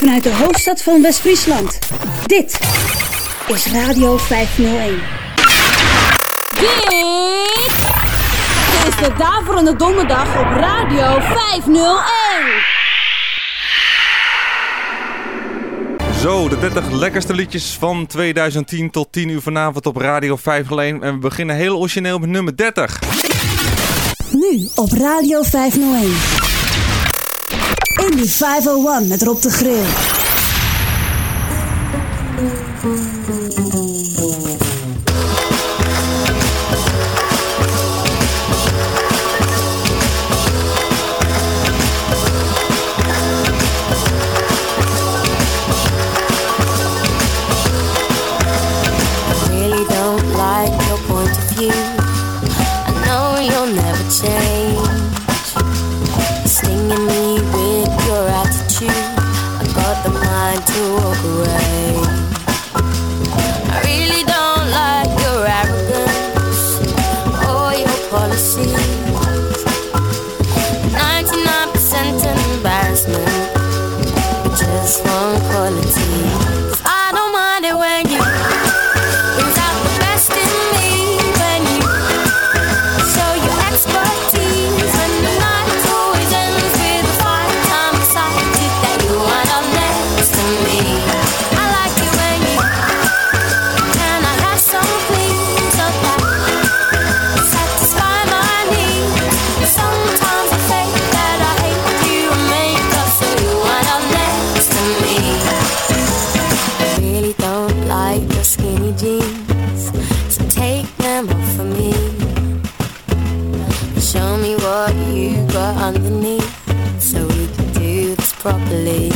vanuit de hoofdstad van West-Friesland. Dit is Radio 501. Dit is de Daverende Donderdag op Radio 501. Zo, de 30 lekkerste liedjes van 2010 tot 10 uur vanavond op Radio 501. En we beginnen heel origineel met nummer 30. Nu op Radio 501. Indie 501 met Rob de Grill. Properly.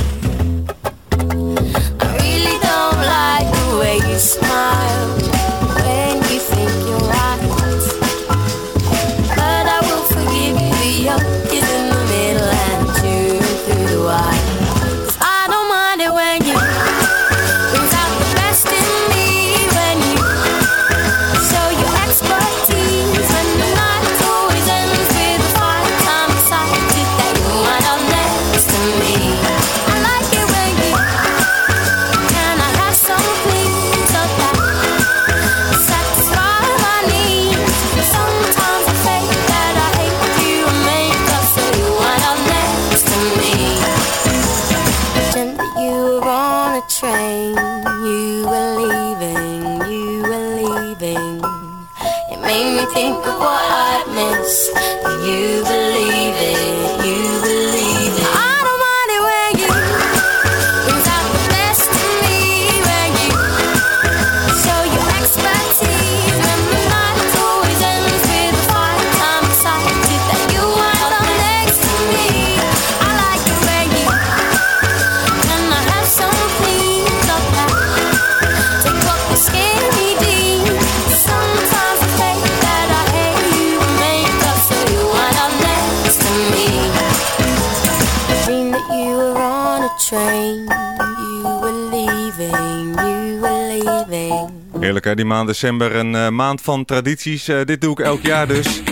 Die maand december, een eh, maand van tradities. Eh, dit doe ik elk jaar dus.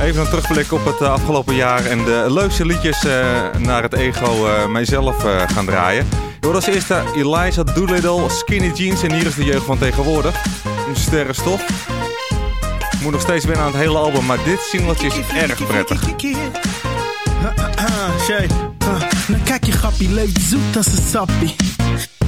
Even een terugblik op het eh, afgelopen jaar en de leukste liedjes naar het ego mijzelf gaan draaien. Hoort als eerste Eliza Doolittle, Skinny Jeans en hier is de jeugd van tegenwoordig. Een sterrenstof. Moet nog steeds winnen aan het hele album, maar dit singeltje is erg prettig. Kijk je grappie, leeft zoet als een sappie.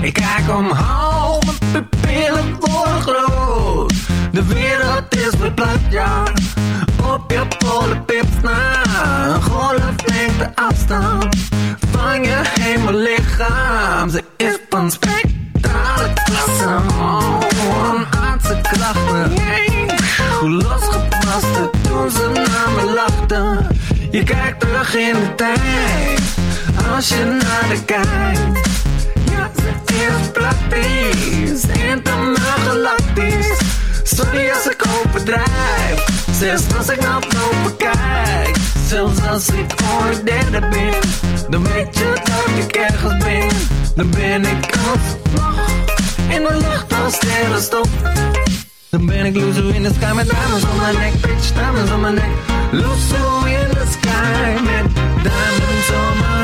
Ik kijk omhoog, mijn pupillen worden groot. De wereld is verplaatst, ja. Op je polenpips na. Een golf afstand van je hemellichaam. Ze is van spectrale klasse. Oh, aardse krachten. Hoe losgebarsten toen ze naar me lachten. Je kijkt terug in de tijd. als je naar de kijkt. Ja, ze is praktisch, intimaal galactisch. Sorry als ik overdrijf, zelfs als ik naar boven kijk. Zelfs als ik ooit derde ben, dan weet je dat ik ergens ben. Dan ben ik alsnog in de lucht als sterrenstof. Dan ben ik Luzo in the sky met diamonds on my neck, bitch, diamonds on my neck. Luzo in the sky met diamonds on my neck,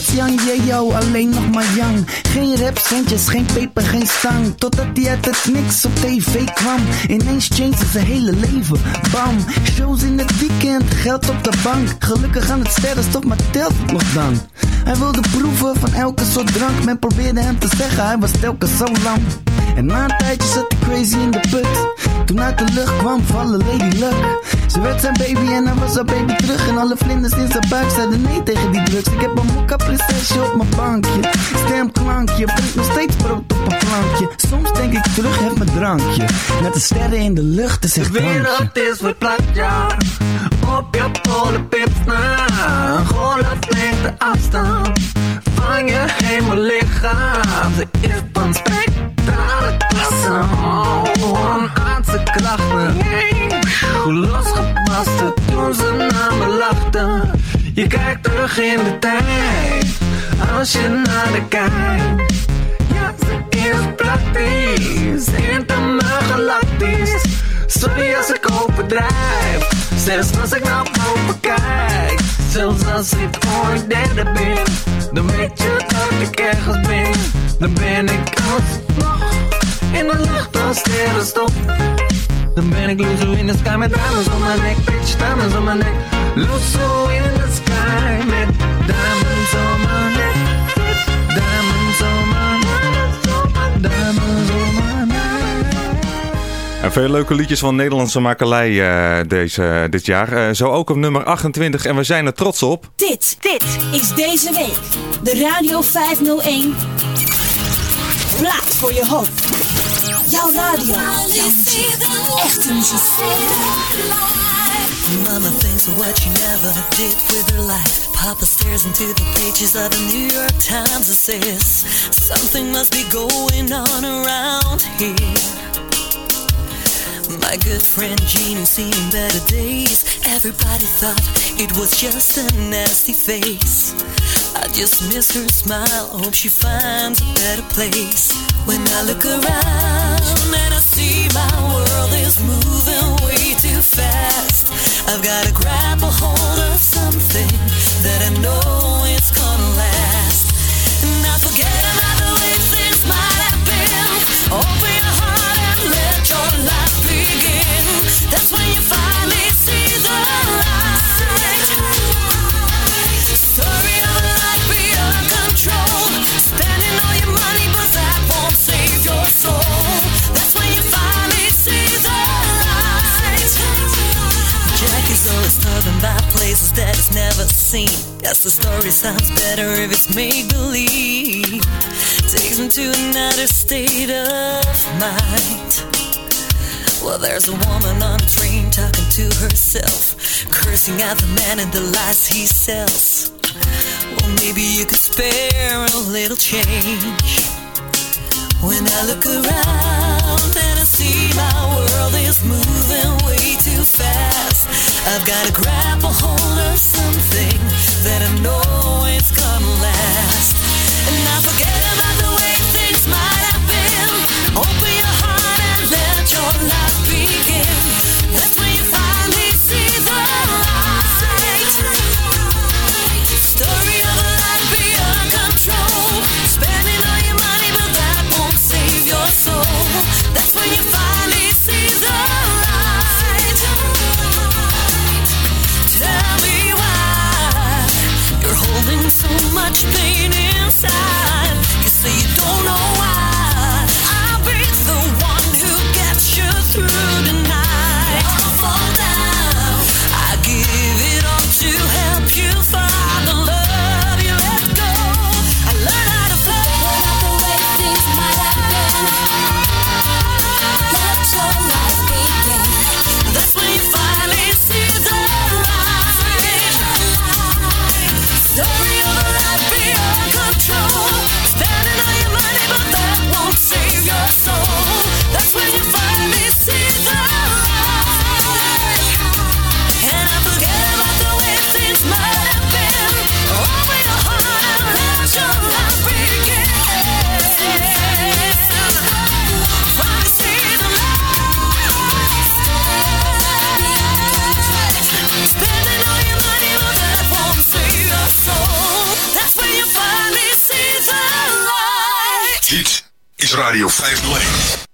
Vroeger was Jan J.O. alleen nog maar Jan. Geen rap, centjes, geen peper, geen stang. Totdat hij uit het niks op tv kwam. Ineens changed zijn hele leven. Bam, shows in het weekend, geld op de bank. Gelukkig aan het sterrenstof, maar telt nog dan. Hij wilde proeven van elke soort drank. Men probeerde hem te zeggen, hij was telkens zo lang. En na een tijdje zat hij crazy in de put. Toen uit de lucht kwam vallen Lady Luck. Ze werd zijn baby en hij was haar baby terug. En alle vlinders in zijn buik zeiden nee tegen die drugs. Ik heb een mokka prinsesje op mijn bankje. Stemklankje, brengt nog steeds brood op een plankje. Soms denk ik terug, heb mijn drankje. Met de sterren in de lucht, is echt De wereld is verplaatst, ja. Op je polenpips na. Een golflengte afstand van je hemellichaam. Ze is van spectrale klasse. Oh, aardse krachten. Hoe losgebarsten toen ze naar me lachten. Je kijkt terug in de tijd. Als je naar de kijkt. Ja, ze is praktisch, intimaal galactisch. Sorry als ik overdrijf, zelfs als ik naar boven kijk. Zelfs als ik ooit derde ben, dan weet je dat ik ergens ben. Dan ben ik alsnog in de lucht als sterrenstof. Dan ben ik Luzo in the sky met diamonds on my neck, bitch, diamonds on my neck. Luzo in the sky met diamonds on my neck, bitch, diamonds on my neck, diamonds on my neck. En veel leuke liedjes van Nederlandse makelij eh, deze, dit jaar. Eh, zo ook op nummer 28 en we zijn er trots op. Dit, dit is deze week de Radio 501. Plaat voor je hoop. Jouw radio. Echte muziek. Mama thinks of what she never did with her life. Papa stares into the pages of the New York Times and says, Something must be going on around here. My good friend Jean, who's seen better days. Everybody thought it was just a nasty face. I just miss her smile. Hope she finds a better place. When I look around and I see my world is moving way too fast. I've gotta grab a hold of something that I know it's never seen. Guess the story sounds better if it's make believe. Takes me to another state of mind. Well, there's a woman on a train talking to herself, cursing out the man and the lies he sells. Well, maybe you could spare a little change. When I look around and I see my world is moving way too fast, I've gotta grab a hold of something that I know it's gonna last. And I forget about the way things might have been. Open your heart and let your life begin. Pain inside. Radio 501.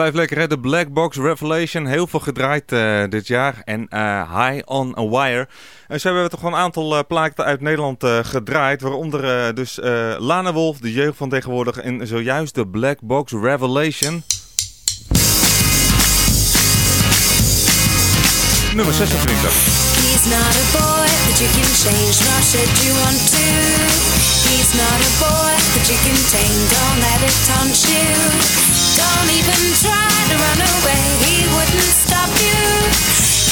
Blijft lekker hè. De Black Box Revelation. Heel veel gedraaid eh, dit jaar. En eh, High on a Wire. En zo hebben we toch gewoon een aantal platen uit Nederland gedraaid. Waaronder dus Lana Wolf, de jeugd van tegenwoordig. En zojuist de Black Box Revelation. Nummer 26. He's not a boy that you can change, nor should you want to. He's not a boy that you can tame, don't let it taunt you. Don't even try to run away, he wouldn't stop you.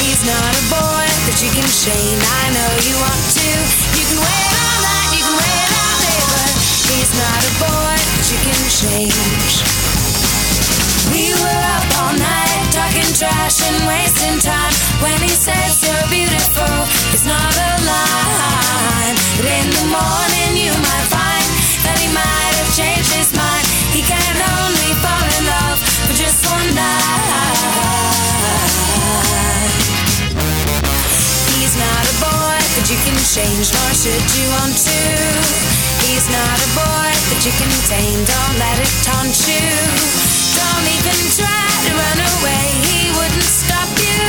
He's not a boy that you can shame, I know you want to. You can wait all night, you can wait all day, but he's not a boy that you can change. We were up all night talking trash and wasting time when he said so beautiful. It's not a lie. but in the morning you might find that he might have changed his mind. He can only change, nor should you want to. He's not a boy that you can tame, don't let it taunt you. Don't even try to run away, he wouldn't stop you.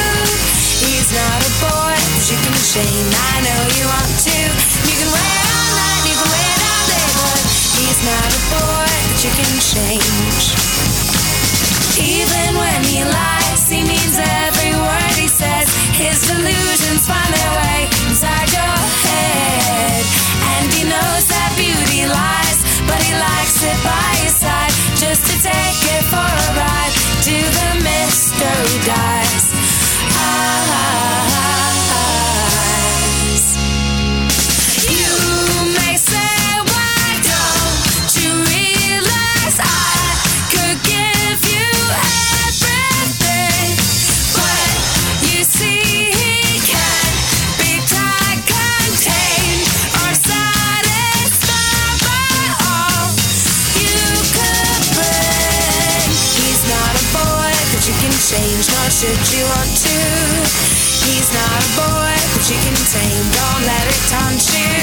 He's not a boy that you can shame, I know you want to. You can wait all night, you can wait all day, but he's not a boy that you can change. die. Should you want to. He's not a boy that you can tame, don't let it taunt you.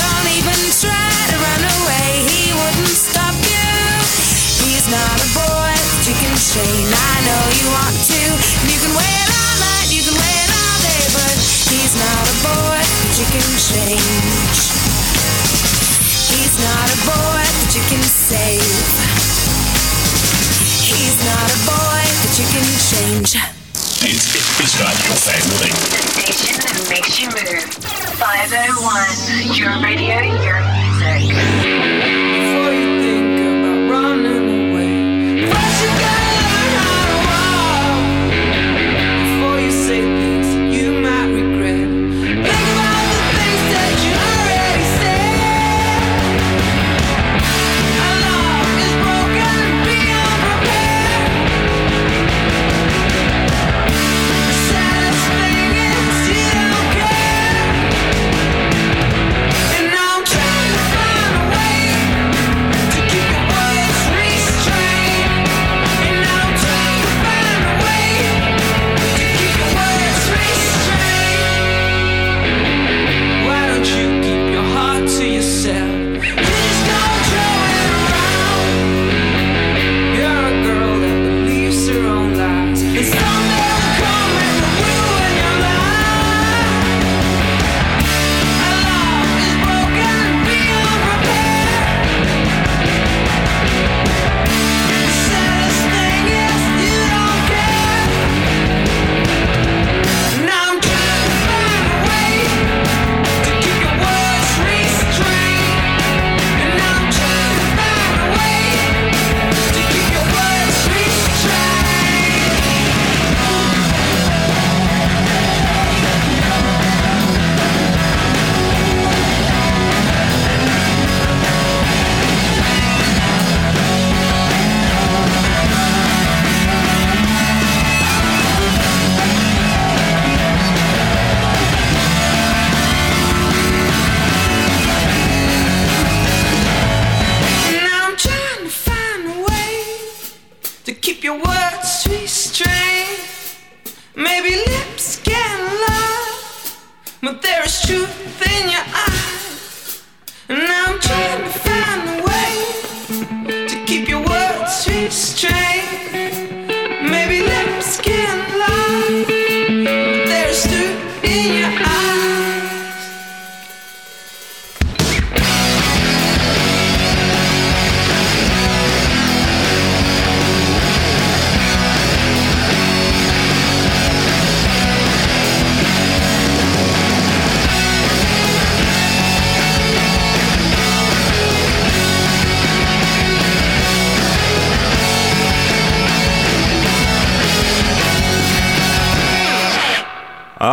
Don't even try to run away, he wouldn't stop you. He's not a boy that you can chain, I know you want to. You can wait all night, you can wait all day, but he's not a boy that you can change. He's not a boy that you can save. He's not a boy that you can change. Dit is Radio 501. Station that makes you move. 501. Your radio, your music.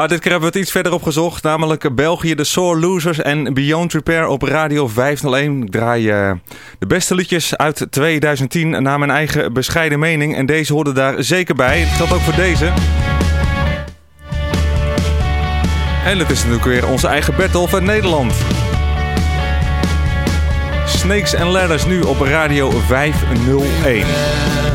Dit keer hebben we het iets verder opgezocht. Namelijk België, de Sore Losers en Beyond Repair op Radio 501. Ik draai eh, de beste liedjes uit 2010 naar mijn eigen bescheiden mening. En deze hoorde daar zeker bij. Het geldt ook voor deze. En het is natuurlijk weer onze eigen battle van Nederland. Snakes and Ladders nu op Radio 501.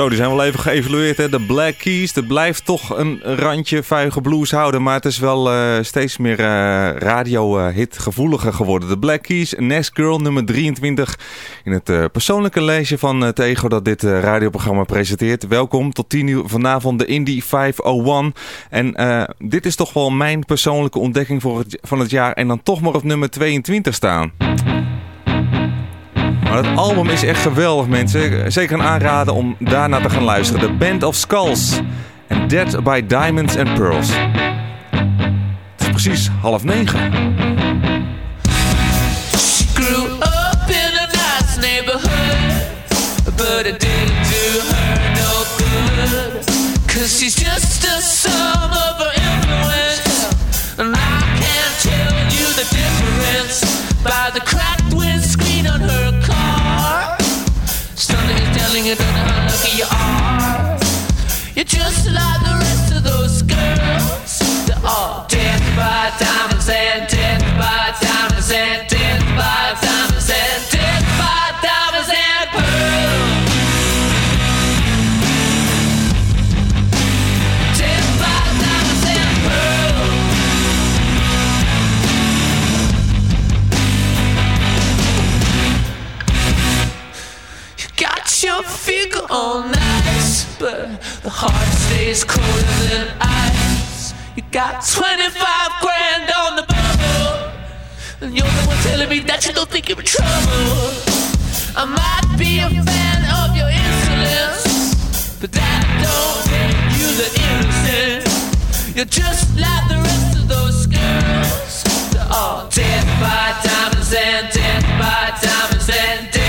Zo, die zijn wel even geëvalueerd. Hè? De Black Keys, dat blijft toch een randje vuige blues houden. Maar het is wel eh, steeds meer eh, radio-hit gevoeliger geworden. De Black Keys, Next Girl, nummer 23. In het eh, persoonlijke lijstje van het Ego dat dit eh, radioprogramma presenteert. Welkom tot 10 uur vanavond de Indie 501. En eh, dit is toch wel mijn persoonlijke ontdekking voor van het jaar. En dan toch maar op nummer 22 staan. Maar het album is echt geweldig, mensen. Zeker een aanraden om daarna te gaan luisteren. The Band of Skulls en Dead by Diamonds and Pearls. Het is precies half negen. Up in a nice neighborhood, her no. Cause she's just just like the rest of those girls. They're all dead by diamonds and dead by diamonds and dead by diamonds and dead by diamonds and pearls. Dead by diamonds and pearls. You got your figure all nice, but the heart stays colder than ice. You got 25 grand on the bubble. And you're the one telling me that you don't think you're in trouble. I might be a fan of your insolence, but that don't make you the innocent. You're just like the rest of those girls. They're all dead by diamonds and dead by diamonds and dead.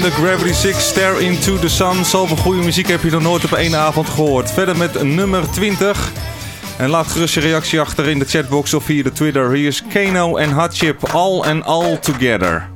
vinden Gravity 6 Stare Into The Sun. Zoveel goede muziek heb je nog nooit op één avond gehoord. Verder met nummer 20. En laat gerust je reactie achter in de chatbox of via de Twitter. Hier is Kano en Hatchip, All and All Together.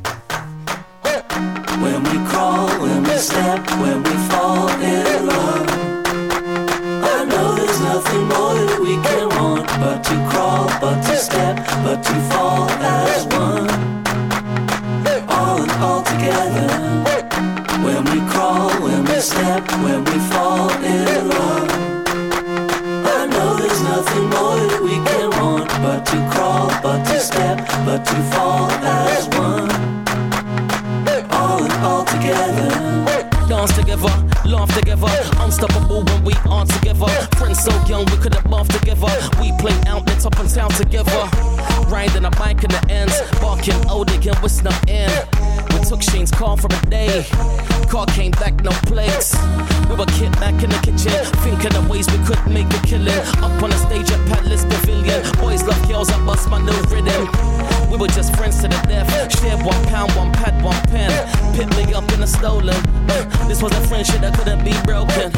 back, no plagues. We were kicked back in the kitchen, thinking of ways we could make a killing. Up on the stage at Palace Pavilion, boys love girls, I bust my new rhythm. We were just friends to the death, shared one pound, one pad, one pen. Picked me up in a stolen. This was a friendship that couldn't be broken.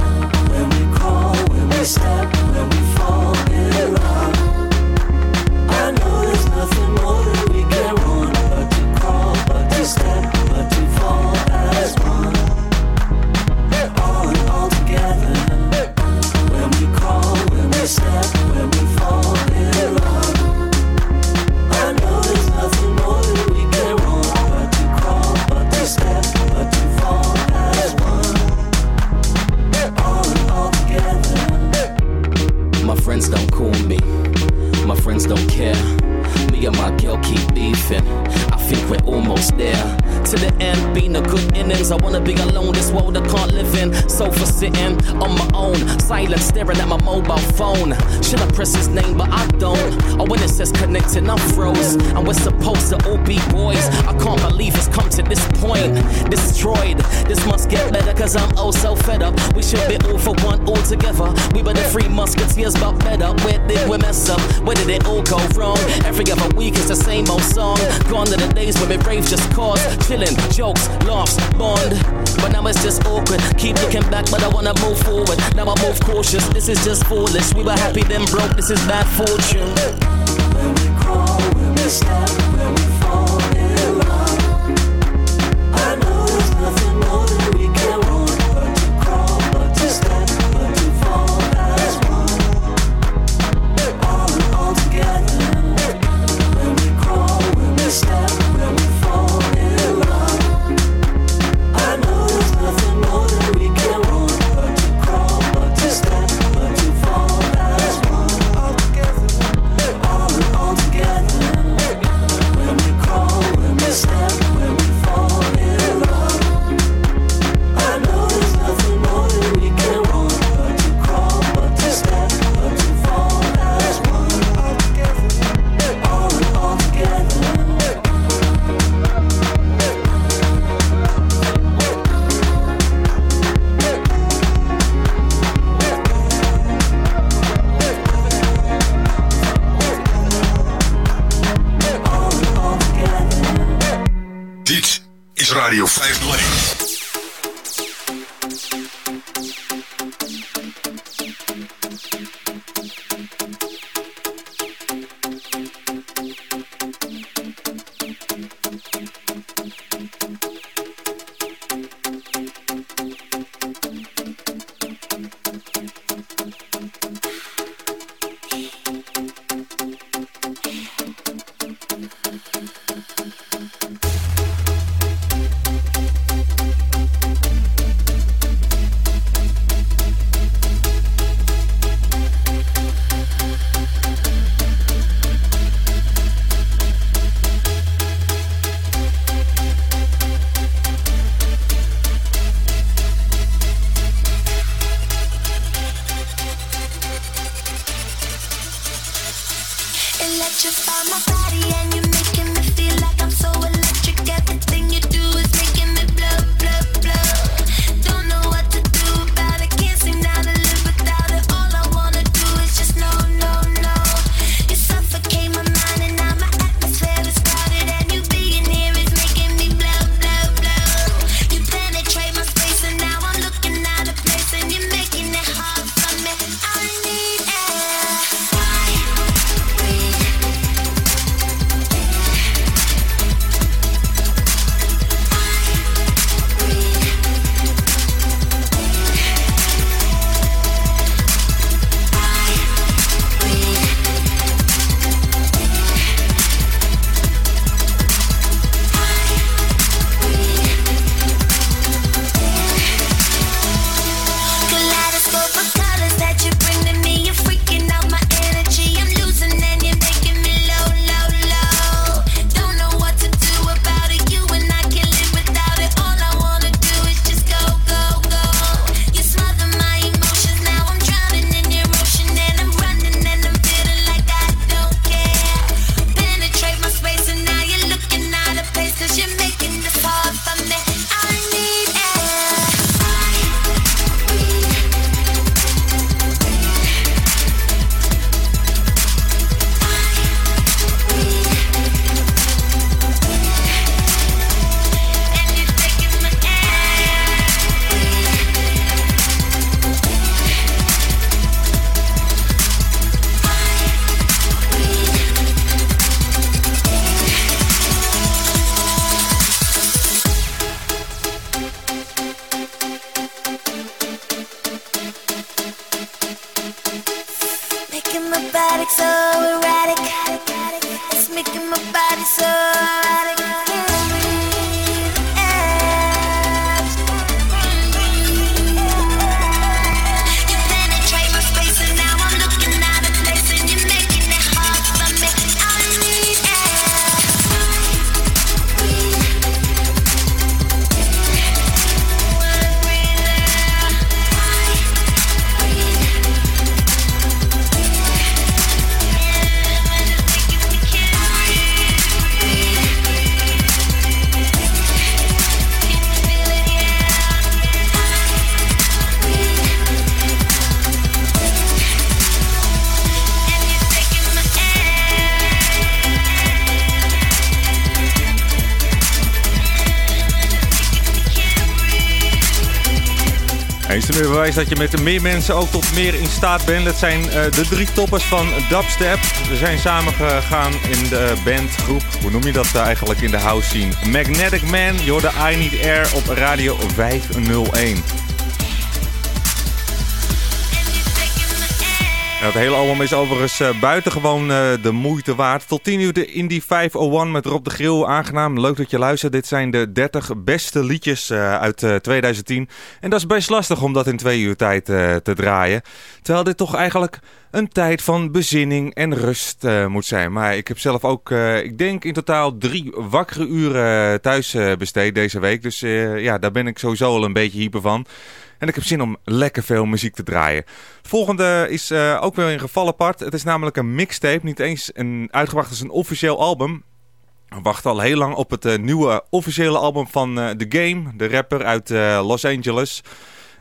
together. We were the free musketeers, but better. Where did we mess up? Where did it all go wrong? Every other week it's the same old song. Gone to the days when we rave just cause. Chilling, jokes, laughs, bond. But now it's just awkward. Keep looking back, but I wanna move forward. Now I move cautious. This is just foolish. We were happy then broke. This is bad fortune. When we crawl, when we step, when we bewijs dat je met meer mensen ook tot meer in staat bent. Dat zijn eh, de drie toppers van Dubstep. Ze zijn samengegaan in de bandgroep. Hoe noem je dat eh, eigenlijk in de house scene? Magnetic Man, je hoorde I Need Air op Radio 501. Het hele album is overigens uh, buitengewoon uh, de moeite waard. Tot 10 uur de Indie 501 met Rob de Grill. Aangenaam, leuk dat je luistert. Dit zijn de 30 beste liedjes uh, uit 2010. En dat is best lastig om dat in twee uur tijd te draaien. Terwijl dit toch eigenlijk een tijd van bezinning en rust moet zijn. Maar ik heb zelf ook, ik denk in totaal drie wakkere uren thuis besteed deze week. Dus ja, daar ben ik sowieso al een beetje hyper van. En ik heb zin om lekker veel muziek te draaien. Het volgende is uh, ook weer een geval apart. Het is namelijk een mixtape. Niet eens een, uitgebracht als een officieel album. We wachten al heel lang op het uh, nieuwe officiële album van uh, The Game. De rapper uit Los Angeles.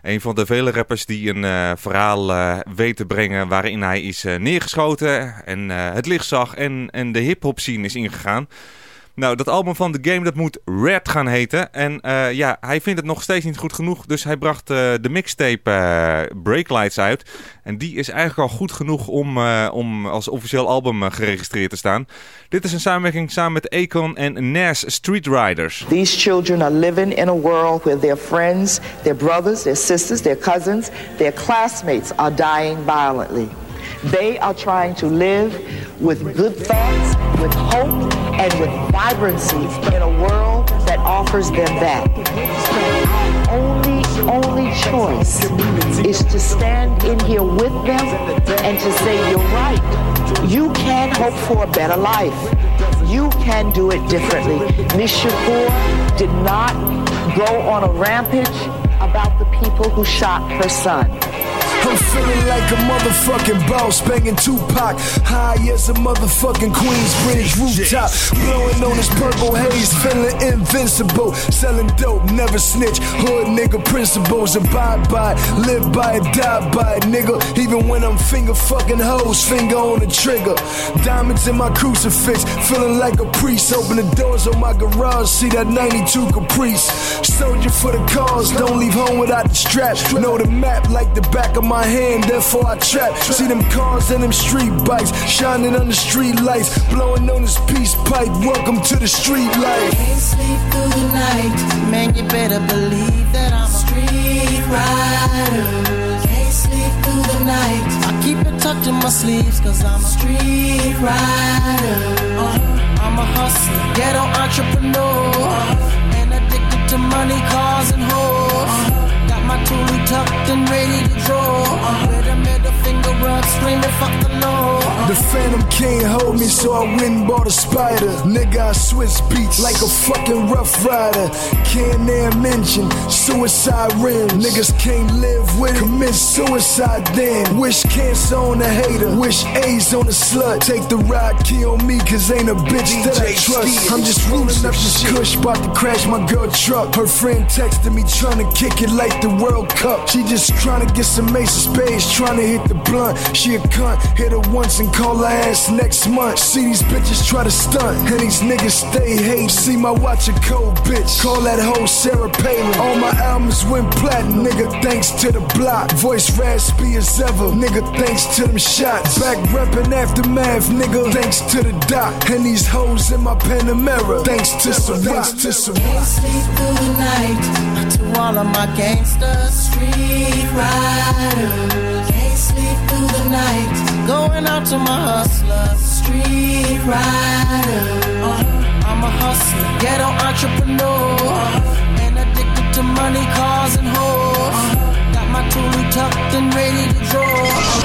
Een van de vele rappers die een verhaal weet te brengen waarin hij is neergeschoten. En het licht zag en, en de hip-hop scene is ingegaan. Nou, dat album van The Game dat moet Red gaan heten. En uh, ja, hij vindt het nog steeds niet goed genoeg. Dus hij bracht uh, de mixtape uh, Breaklights uit. En die is eigenlijk al goed genoeg om, om als officieel album geregistreerd te staan. Dit is een samenwerking samen met Akon en Nas Street Riders. These children are living in a world where their friends, their brothers, their sisters, their cousins, their classmates are dying violently. They are trying to live with good thoughts, with hope, and with vibrancy in a world that offers them that. Our only, only choice is to stand in here with them and to say, you're right. You can hope for a better life. You can do it differently. Miss Shakur did not go on a rampage about the people who shot her son. I'm feeling like a motherfucking boss, banging Tupac. High as a motherfucking Queensbridge rooftop. Blowing on this purple haze, feeling invincible. Selling dope, never snitch. Hood nigga principles, abide by it, live by it, die by it, nigga. Even when I'm finger fucking hoes, finger on the trigger. Diamonds in my crucifix, feeling like a priest. Open the doors on my garage, see that 92 Caprice. Soldier for the cause, don't leave home without the strap. Know the map like the back of my hand, therefore I trap. See them cars and them street bikes shining on the street lights, blowing on this peace pipe. Welcome to the street life. Can't sleep through the night, man. You better believe that I'm a street rider. Can't sleep through the night. I keep it tucked in my sleeves, cause I'm a street rider. Uh, I'm a hustler, ghetto entrepreneur, and addicted to money, cars, and hoes. Got my toolie tucked and ready to draw. With a middle finger up, screaming, fuck the law. The phantom can't hold me, so I went and bought a spider. Nigga, I switch beats like a fucking rough rider. Can't air mention suicide rims. Niggas can't live with it, commit suicide then. Wish cancer on a hater, wish AIDS on a slut. Take the ride, kill me, cause ain't a bitch that I trust. I'm just rolling up this kush, about to crash my girl truck. Her friend texted me, trying to kick it like the World Cup. She just trying to get some ace of spades, trying to hit the blunt. She a cunt, hit her once and call her ass next month. See these bitches try to stunt, and these niggas stay hate. See my watch a cold bitch, call that hoe Sarah Palin. All my albums went platinum, nigga, thanks to the block. Voice raspy as ever, nigga, thanks to them shots. Back reppin' aftermath, nigga, thanks to the doc. And these hoes in my Panamera, thanks to some thanks to some sleep through the night. To all of my gangsters, street riders. Can't sleep through the night. Going out to my hustlers, street riders. Uh, I'm a hustler, ghetto entrepreneur, and addicted to money, cars, and hoes. Got my toolie tucked and ready to draw.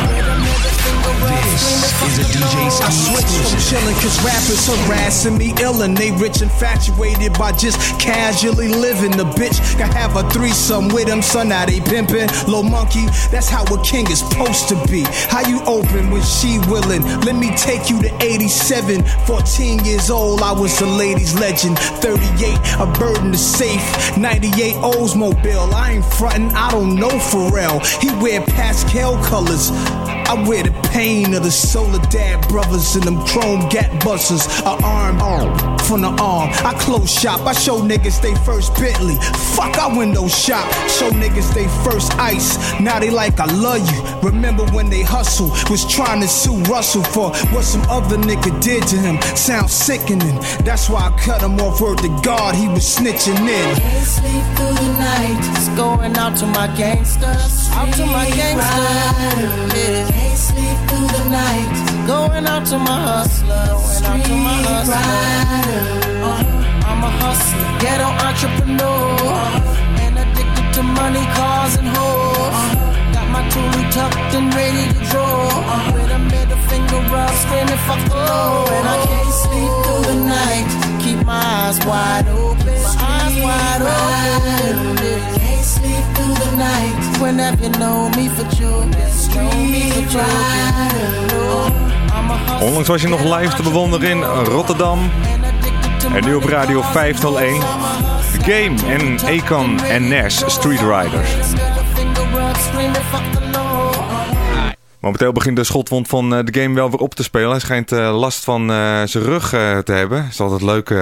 With a middle finger up, screaming, fuck the law. I switched from chillin' cause rappers harassing me ill and they rich infatuated by just casually living. The bitch can have a threesome with him, son. Now they pimpin'. Low monkey, that's how a king is supposed to be. How you open when she willin'? Let me take you to 87. 14 years old, I was a ladies legend. 38, a bird in the safe. 98 Oldsmobile. I ain't frontin', I don't know Pharrell. He wear pastel colors. I wear the pain of the solar dad brothers and them chrome gap busters. A arm from the arm. I close shop. I show niggas they first Bentley. Fuck, I window shop. Show niggas they first ice. Now they like I love you. Remember when they hustle? Was trying to sue Russell for what some other nigga did to him. Sounds sickening. That's why I cut him off. Word to God, he was snitching in. Can't sleep through the night. It's going out to my gangsters. Out to my gangsters. Yeah. Can't sleep through the night. Going out to my hustler. Going out to my hustler. Uh, I'm a hustler, ghetto entrepreneur. And addicted to money, cars, and hoes. Got my toolie tucked and ready to draw. With a middle finger up, screaming fuck the law. And I can't sleep through the night. Keep my eyes wide open. My eyes wide open. Sleep through the night. Whenever you know me for. Onlangs was je nog live te bewonderen in Rotterdam. En nu op Radio 501. The Game en Akon en Nash Street Riders. Momenteel begint de schotwond van eh, de game wel weer op te spelen. Hij schijnt eh, last van eh, zijn rug te hebben. Het is altijd leuk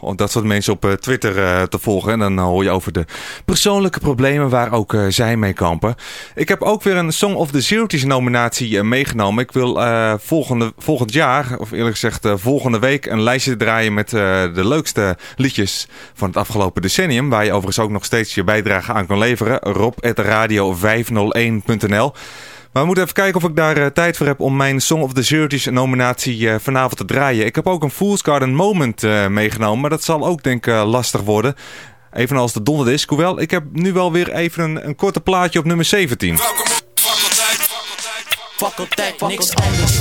om dat soort mensen op Twitter te volgen. En dan hoor je over de persoonlijke problemen waar ook zij mee kampen. Ik heb ook weer een Song of the Zeroties nominatie meegenomen. Ik wil volgende, volgend jaar, of eerlijk gezegd volgende week, een lijstje draaien met de leukste liedjes van het afgelopen decennium. Waar je overigens ook nog steeds je bijdrage aan kan leveren. rob.radio501.nl maar we moeten even kijken of ik daar eh, tijd voor heb om mijn Song of the Zeroties nominatie eh, vanavond te draaien. Ik heb ook een Fool's Garden Moment eh, meegenomen, maar dat zal ook denk ik eh, lastig worden. Evenals de donderdisc. Hoewel, ik heb nu wel weer even een, een korte plaatje op nummer 17. Faculteit, niks anders.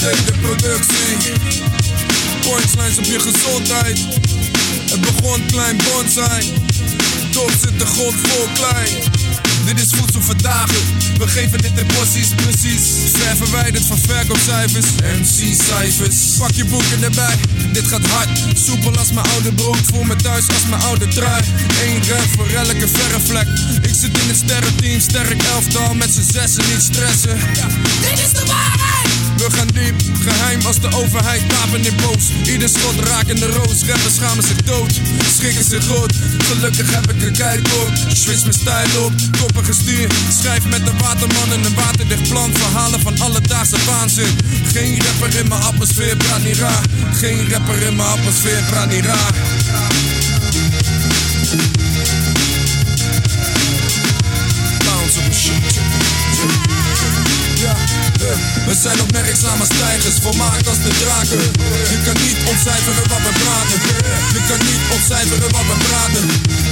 De productie. Punchlines op je gezondheid. Het begon klein bonsai. Top zit de grond vol klein. Dit is voedsel voor. We geven dit in porties precies. Ver verwijderd van verkoopcijfers. MC-cijfers. Pak je boeken erbij. Dit gaat hard. Soepel als mijn oude broek. Voel me thuis als mijn oude trui. Eén rem voor elke verre vlek. Ik zit in het sterrenteam. Sterk elftal met z'n zessen. Niet stressen. Dit is de waarheid. We gaan diep, geheim als de overheid, tapen in boos. Ieder schot raakt in de roos, rappers schamen zich dood. Schrikken zich groot, gelukkig heb ik een kijk op. Switch mijn stijl op, koppige stuur. Schrijf met de waterman in een waterdicht plan. Verhalen van alledaagse waanzin. Geen rapper in mijn atmosfeer, praat niet raar. Geen rapper in mijn atmosfeer, praat niet raar. Bounce op een shit. We zijn opmerkzame stijgers, volmaakt als de draken. Je kan niet ontcijferen wat we praten. Je kan niet ontcijferen wat we praten.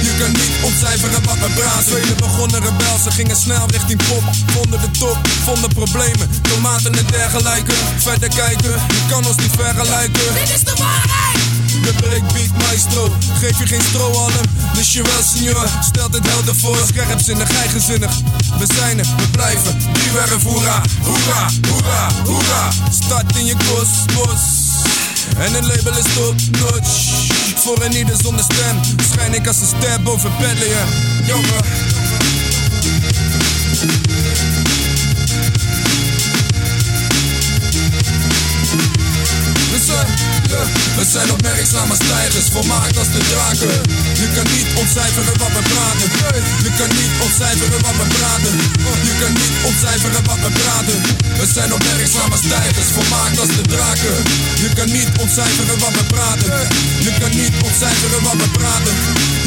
Je kan niet ontcijferen wat we praten. Velen begonnen rebel, ze gingen snel richting pop. Vonden de top, vonden problemen, tomaten en dergelijke. Verder kijken, je kan ons niet vergelijken. Dit is de waarheid! De breakbeat maestro, geef je geen strohalm, dus je wel senior. Stelt het helder voor, scherpzinnig, eigenzinnig. We zijn er, we blijven, die werf, hoera, hoera, hoera, hoera. Start in je kosmos. En het label is top notch. Voor een ieder zonder stem, schijn ik als een ster boven Bethlehem. Jongen. We zijn opmerkzame stijgers, volmaakt als de draken. Je kan niet ontcijferen wat we praten. Je kan niet ontcijferen wat we praten. Je kan niet ontcijferen wat we praten. We zijn opmerkzame stijgers, volmaakt als de draken. Je kan niet ontcijferen wat we praten. Je kan niet ontcijferen wat we praten.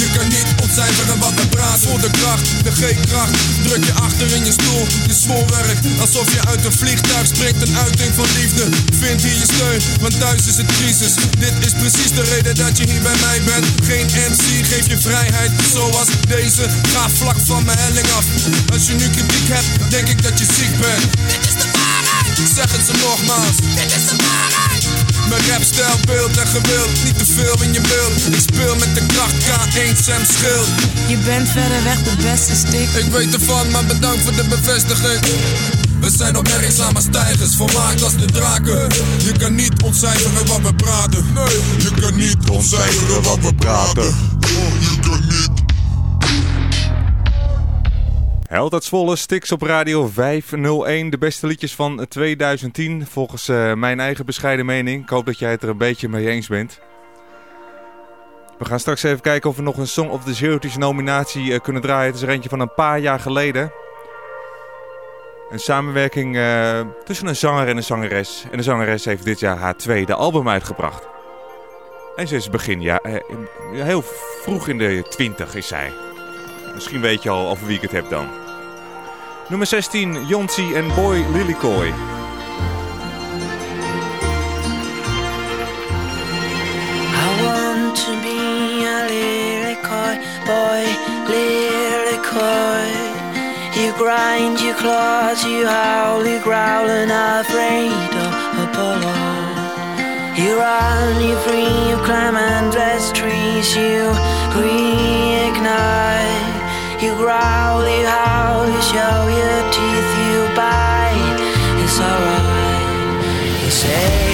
Je kan niet ontcijferen wat we praten. Voor de kracht, de G-kracht. Druk je achter in je stoel, je schoolwerk. Alsof je uit een vliegtuig springt, een uiting van liefde. Vind hier je steun, want thuis is het crisis. Is precies de reden dat je hier bij mij bent. Geen MC, geef je vrijheid zoals deze. Ga vlak van mijn helling af. Als je nu kritiek hebt, denk ik dat je ziek bent. Dit is de waarheid! Ik zeg het ze nogmaals. Dit is de waarheid. Mijn rapstijl, beeld en gewild. Niet te veel in je beeld. Ik speel met de kracht K1 Sam Schild. Je bent verreweg de beste stick. Ik weet ervan, maar bedankt voor de bevestiging. We zijn op werkzame stijgers, volmaakt als de draken. Je kan niet ontcijferen wat we praten. Nee, je kan niet ontcijferen wat we praten. Je kan niet. Held uit Zwolle, Stix op Radio 501. De beste liedjes van 2010, volgens eh, mijn eigen bescheiden mening. Ik hoop dat jij het er een beetje mee eens bent. We gaan straks even kijken of we nog een Song of the Zero's nominatie eh, kunnen draaien. Het is er eentje van een paar jaar geleden. Een samenwerking eh, tussen een zanger en een zangeres. En de zangeres heeft dit jaar haar tweede album uitgebracht. En ze is begin, ja, eh, heel vroeg in de twintig is zij. Misschien weet je al over wie ik het heb dan. Nummer 16, Jonsi en Boy Lilycoy. I want to be a boy. You grind your claws, you howl, you growl, and are afraid of Apollo. You run, you free, you climb and dress trees, you reignite. You growl, you howl, you show your teeth, you bite. It's alright. You say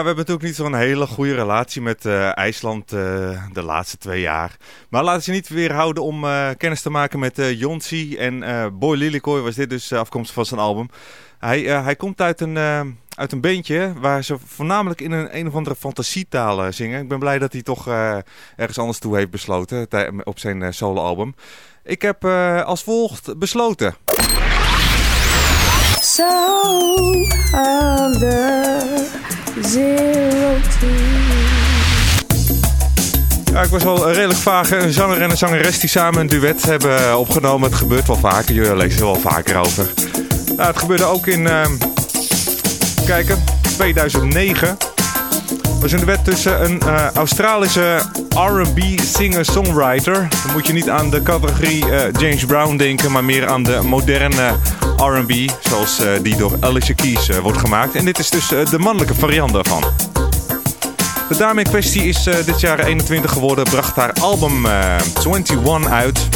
We hebben natuurlijk niet zo'n hele goede relatie met eh, IJsland eh, de laatste twee jaar. Maar laten ze niet weerhouden om eh, kennis te maken met Jonsi. En Boy Lilikoy was dit dus afkomstig van zijn album. Hij, hij komt uit een, uit een bandje waar ze voornamelijk in een, een of andere fantasietaal zingen. Ik ben blij dat hij toch ergens anders toe heeft besloten op zijn soloalbum. Ik heb als volgt besloten. So zero to Ja, ik was wel redelijk vaag. Een zanger en een zangeres die samen een duet hebben opgenomen. Het gebeurt wel vaker. Jullie lezen er wel vaker over. Nou, het gebeurde ook in... ehm, kijken, 2009. Was een duet tussen een eh, Australische R&B singer-songwriter. Dan moet je niet aan de categorie eh, James Brown denken, maar meer aan de moderne R&B, zoals eh, die door Alicia Keys wordt gemaakt. En dit is dus de mannelijke variant daarvan. De dame in kwestie is dit jaar 21 geworden, bracht haar album eh, 21 uit.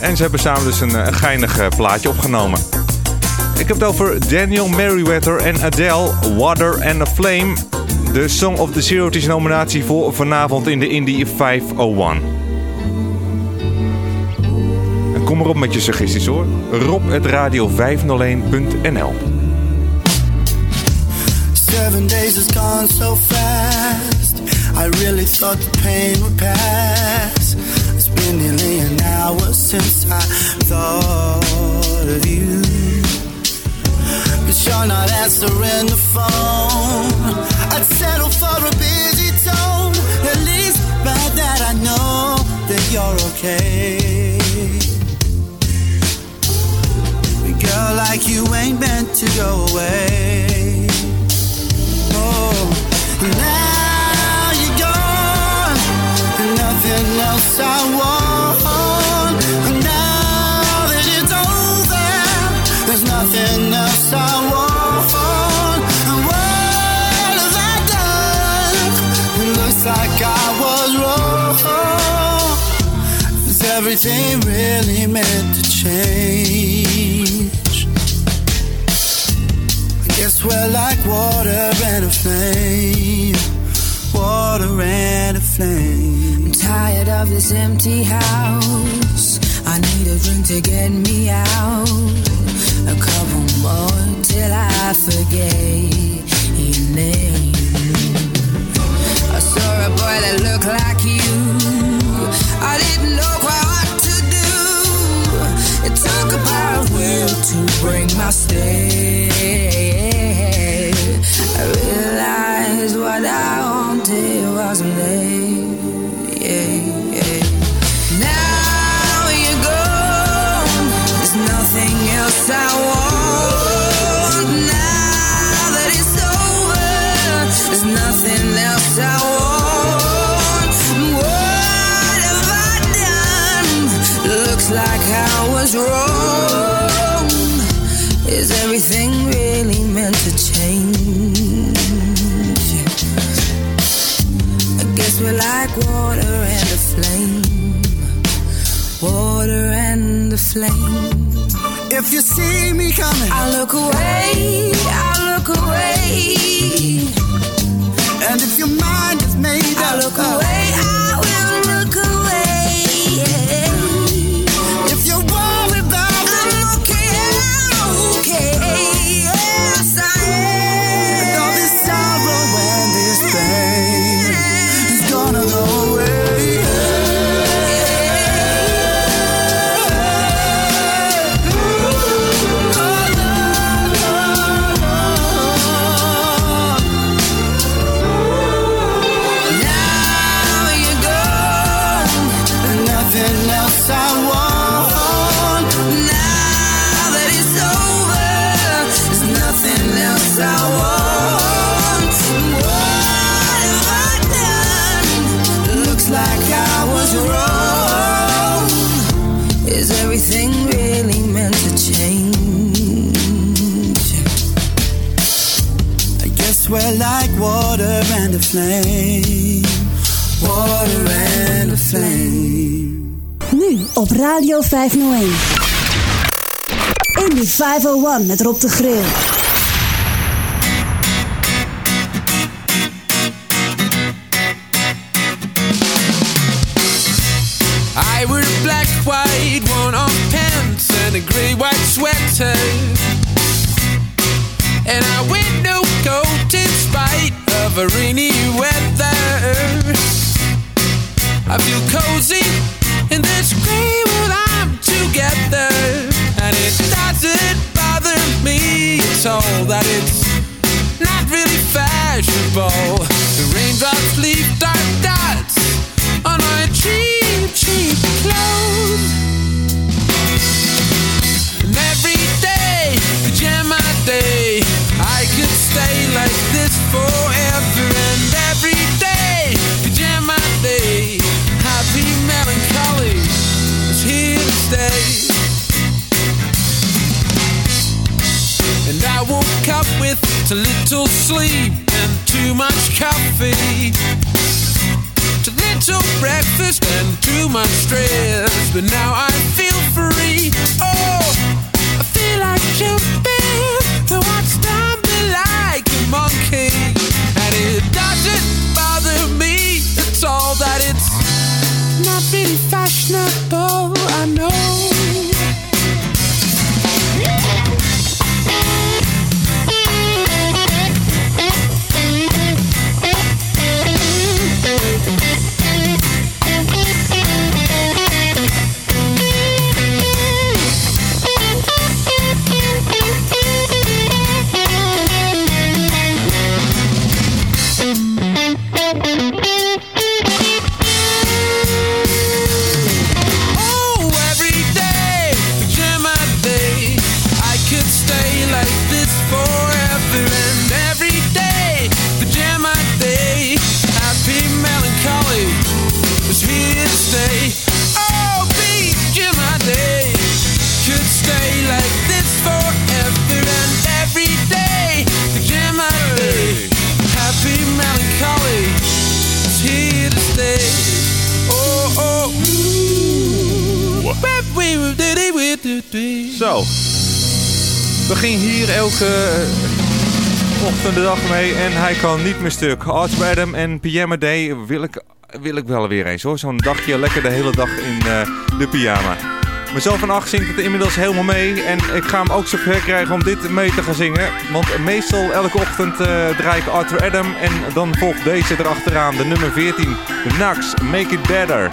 En ze hebben samen dus een, een geinig plaatje opgenomen. Ik heb het over Daniel Merriweather en Adele, Water and a Flame. De Song of the Zero's nominatie voor vanavond in de Indie 501. En kom erop met je suggesties hoor. rob.radio501.nl Seven days has gone so fast. I really thought the pain would pass. It's been nearly an hour since I thought of you. You're not answering the phone. I'd settle for a busy tone. At least by that I know that you're okay. Girl like you ain't meant to go away. Of this empty house. I need a drink to get me out. A couple more till I forget your name. I saw a boy that looked like you. I didn't know quite what to do. It took a power will to break my stay. I realized what I wanted wasn't there. We're like water and a flame. Water and a flame. If you see me coming, I look away, I look away. And if your mind is made I up, look away, flame. Nu op Radio 501. Indie 501 met Rob de Grill. Sleep and too much coffee. Too little breakfast and too much stress. But now I feel en hij kan niet meer stuk. Arch Adam en Pyjama Day wil ik, wil ik wel weer eens hoor. Zo'n dagje lekker de hele dag in eh, de pyjama. Zoon van 8 zingt het inmiddels helemaal mee. En ik ga hem ook zover krijgen om dit mee te gaan zingen. Want meestal elke ochtend eh, draai ik Arthur Adam. En dan volgt deze erachteraan, de nummer 14. De Nax, Make It Better.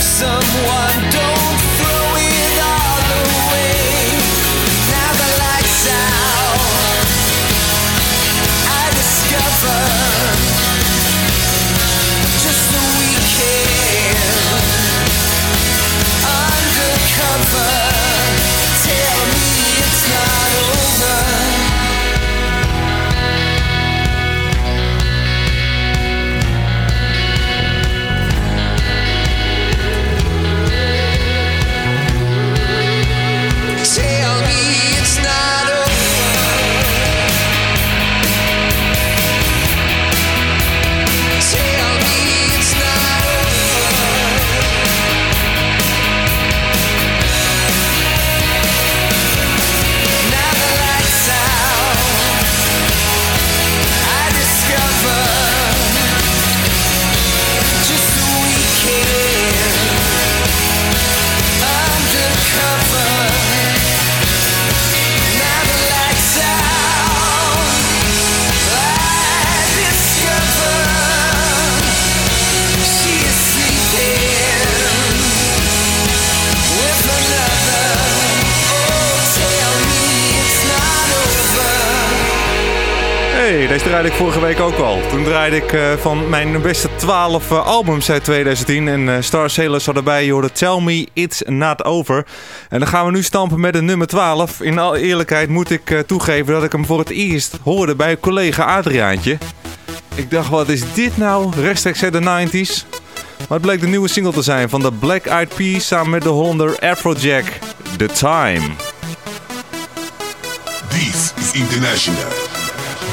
Someone, deze draaide ik vorige week ook al. Toen draaide ik eh, van mijn beste 12 eh, albums uit 2010. En eh, Star Sailor zat erbij. Je hoorde Tell Me It's Not Over. En dan gaan we nu stampen met de nummer 12. In alle eerlijkheid moet ik toegeven dat ik hem voor het eerst hoorde bij collega Adriaantje. Ik dacht, wat is dit nou? Rechtstreeks uit de 90s. Maar het bleek de nieuwe single te zijn van de Black Eyed Peas samen met de Hollander Afrojack. The Time. This is International.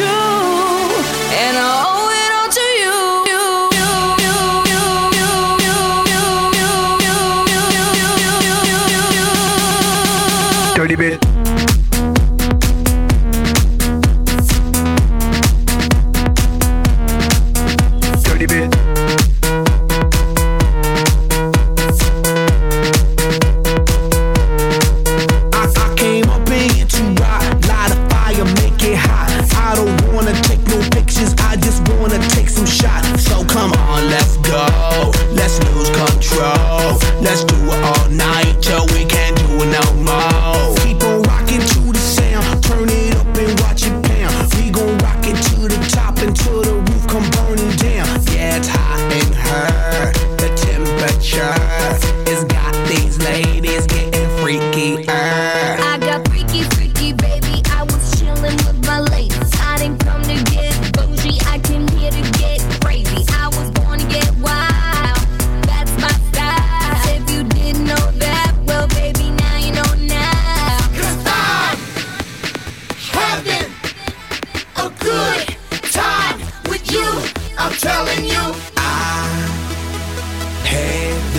true, and I owe it all Let's do it all night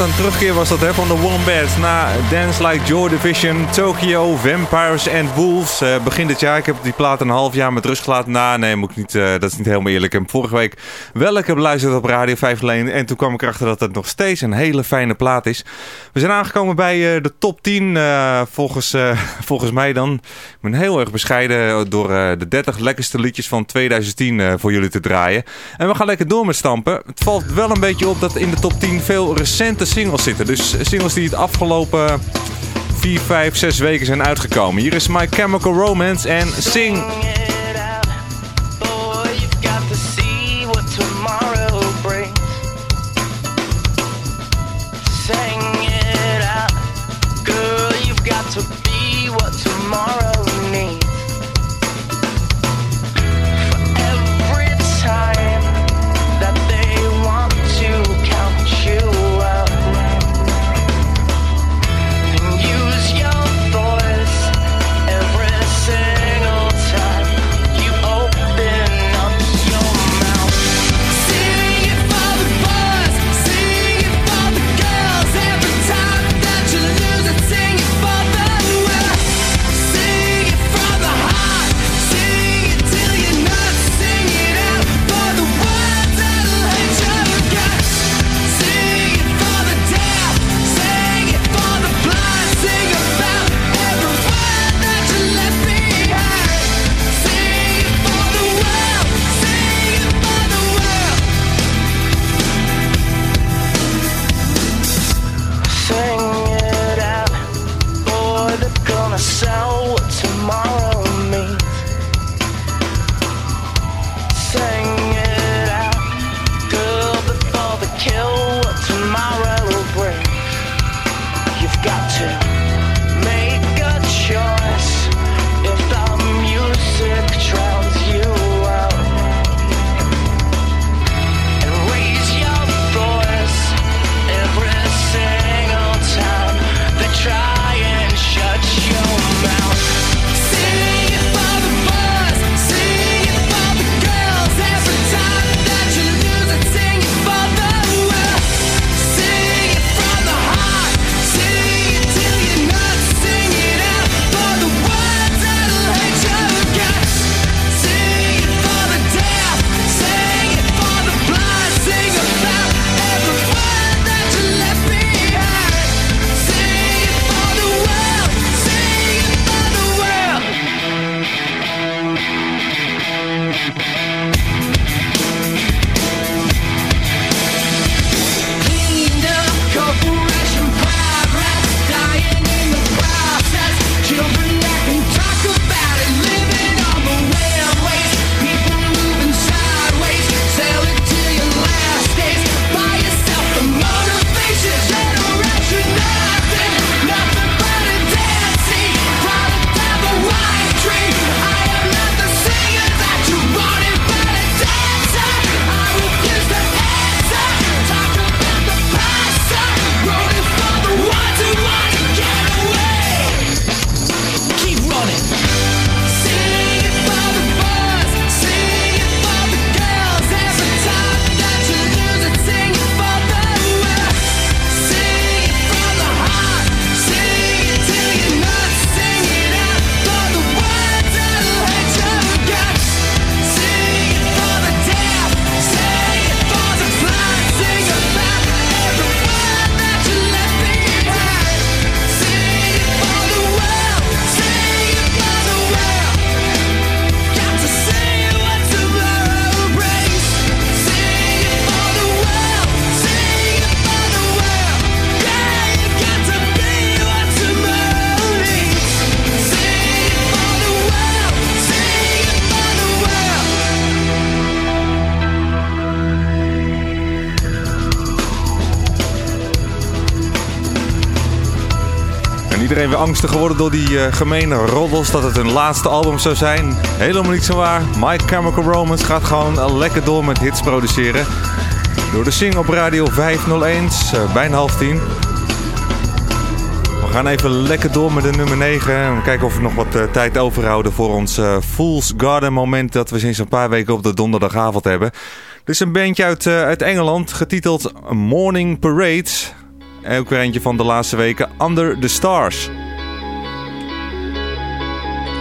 Een terugkeer was dat hè, van de Wombats na Dance Like Joy Division, Tokyo, Vampires and Wolves. Eh, begin dit jaar, ik heb die plaat een half jaar met rust gelaten. Nou, nee, moet ik niet, eh, dat is niet helemaal eerlijk. Ik heb vorige week wel lekker beluisterd op Radio 5 alleen. En toen kwam ik erachter dat het nog steeds een hele fijne plaat is. We zijn aangekomen bij eh, de top 10, eh, volgens, volgens mij dan. Ik ben heel erg bescheiden door de 30 lekkerste liedjes van 2010 eh, voor jullie te draaien. En we gaan lekker door met stampen. Het valt wel een beetje op dat in de top 10 veel recente singles zitten. Dus singles die het afgelopen 4, 5, 6 weken zijn uitgekomen. Hier is My Chemical Romance en Sing. Angstig geworden door die eh, gemene roddels dat het hun laatste album zou zijn. Helemaal niet zo waar. My Chemical Romance gaat gewoon lekker door met hits produceren. Door de Sing op Radio 501, eh, bijna half tien. We gaan even lekker door met de nummer 9. En kijken of we nog wat eh, tijd overhouden voor ons Fool's Garden moment dat we sinds een paar weken op de donderdagavond hebben. Dit is een bandje uit, uit Engeland, getiteld Morning Parade. Ook weer eentje van de laatste weken, Under the Stars.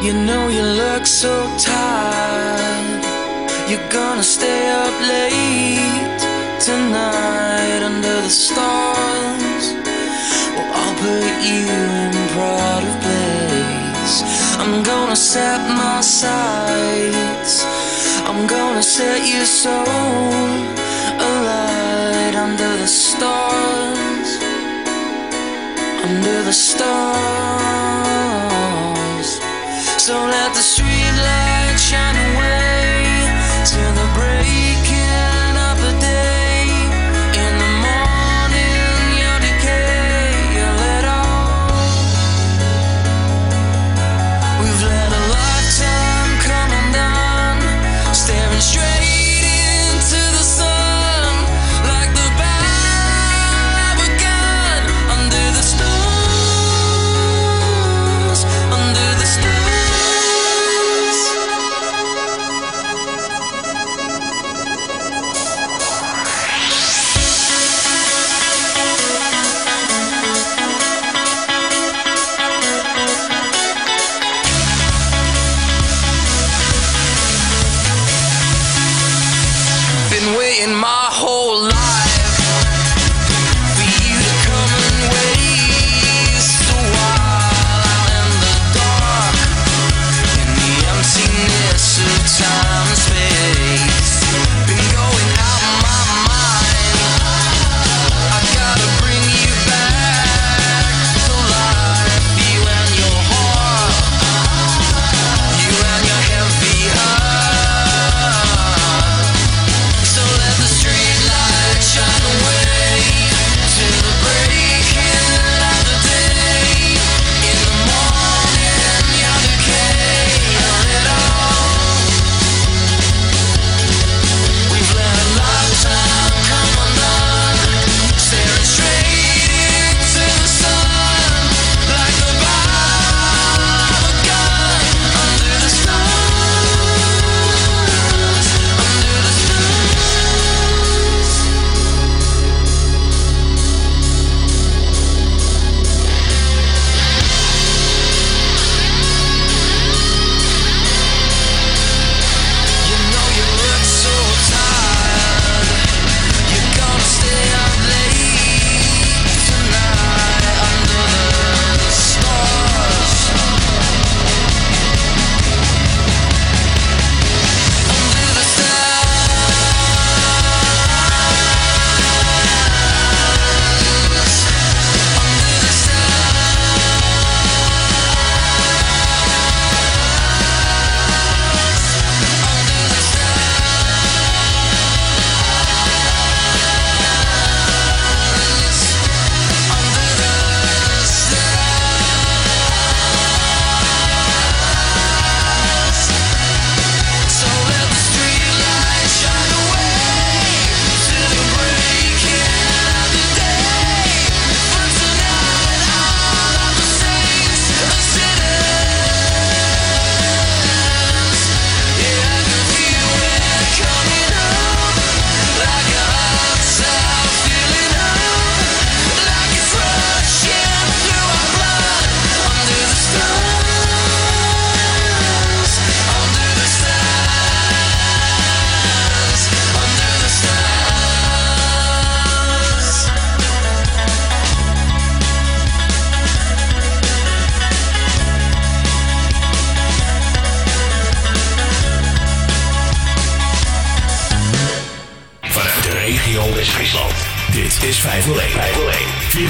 You know you look so tired. You're gonna stay up late tonight under the stars. Well, I'll put you in proud of place. I'm gonna set my sights. I'm gonna set your soul alight under the stars. Under the stars. So let the street light shine away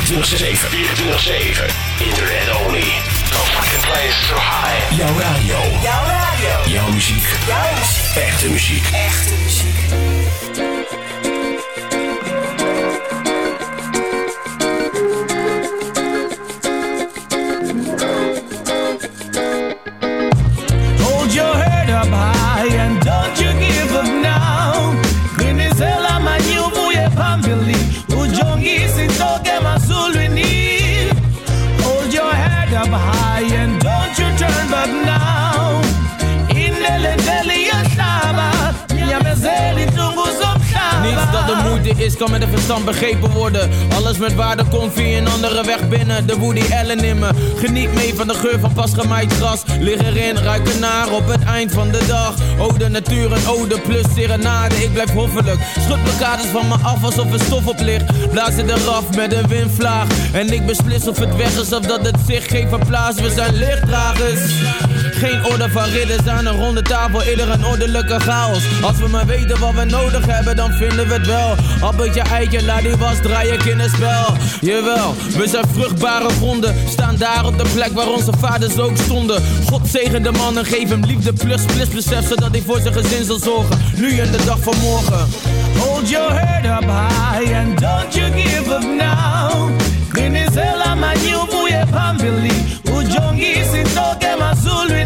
24 24 Internet only. No fucking place so high. Jouw radio. Jouw radio. Jouw muziek. Jouw muziek. Echte muziek. Echte muziek. Kan met een verstand begrepen worden. Alles met waarde komt via een andere weg binnen. De Woody Allen in me. Geniet mee van de geur van pas gemaaid gras. Lig erin, ruik ernaar op het eind van de dag. Ode natuur en ode plus serenade. Ik blijf hoffelijk. Schud blokkades van me af alsof er stof op ligt. Blaas het eraf met een windvlaag. En ik beslis of het weg is of dat het zich geen verplaatst. We zijn lichtdragers. Geen orde van ridders aan een ronde tafel, eerder een ordelijke chaos. Als we maar weten wat we nodig hebben, dan vinden we het wel. Appeltje, eitje, laat die was draaien spel. Jawel, we zijn vruchtbare gronden. Staan daar op de plek waar onze vaders ook stonden. God zegen de man en geef hem liefde plus plus besef, zodat hij voor zijn gezin zal zorgen. Nu en de dag van morgen. Hold your head up high and don't you give up now. Kwinizela manyubu yepambili ujongi sintoke mazulwini.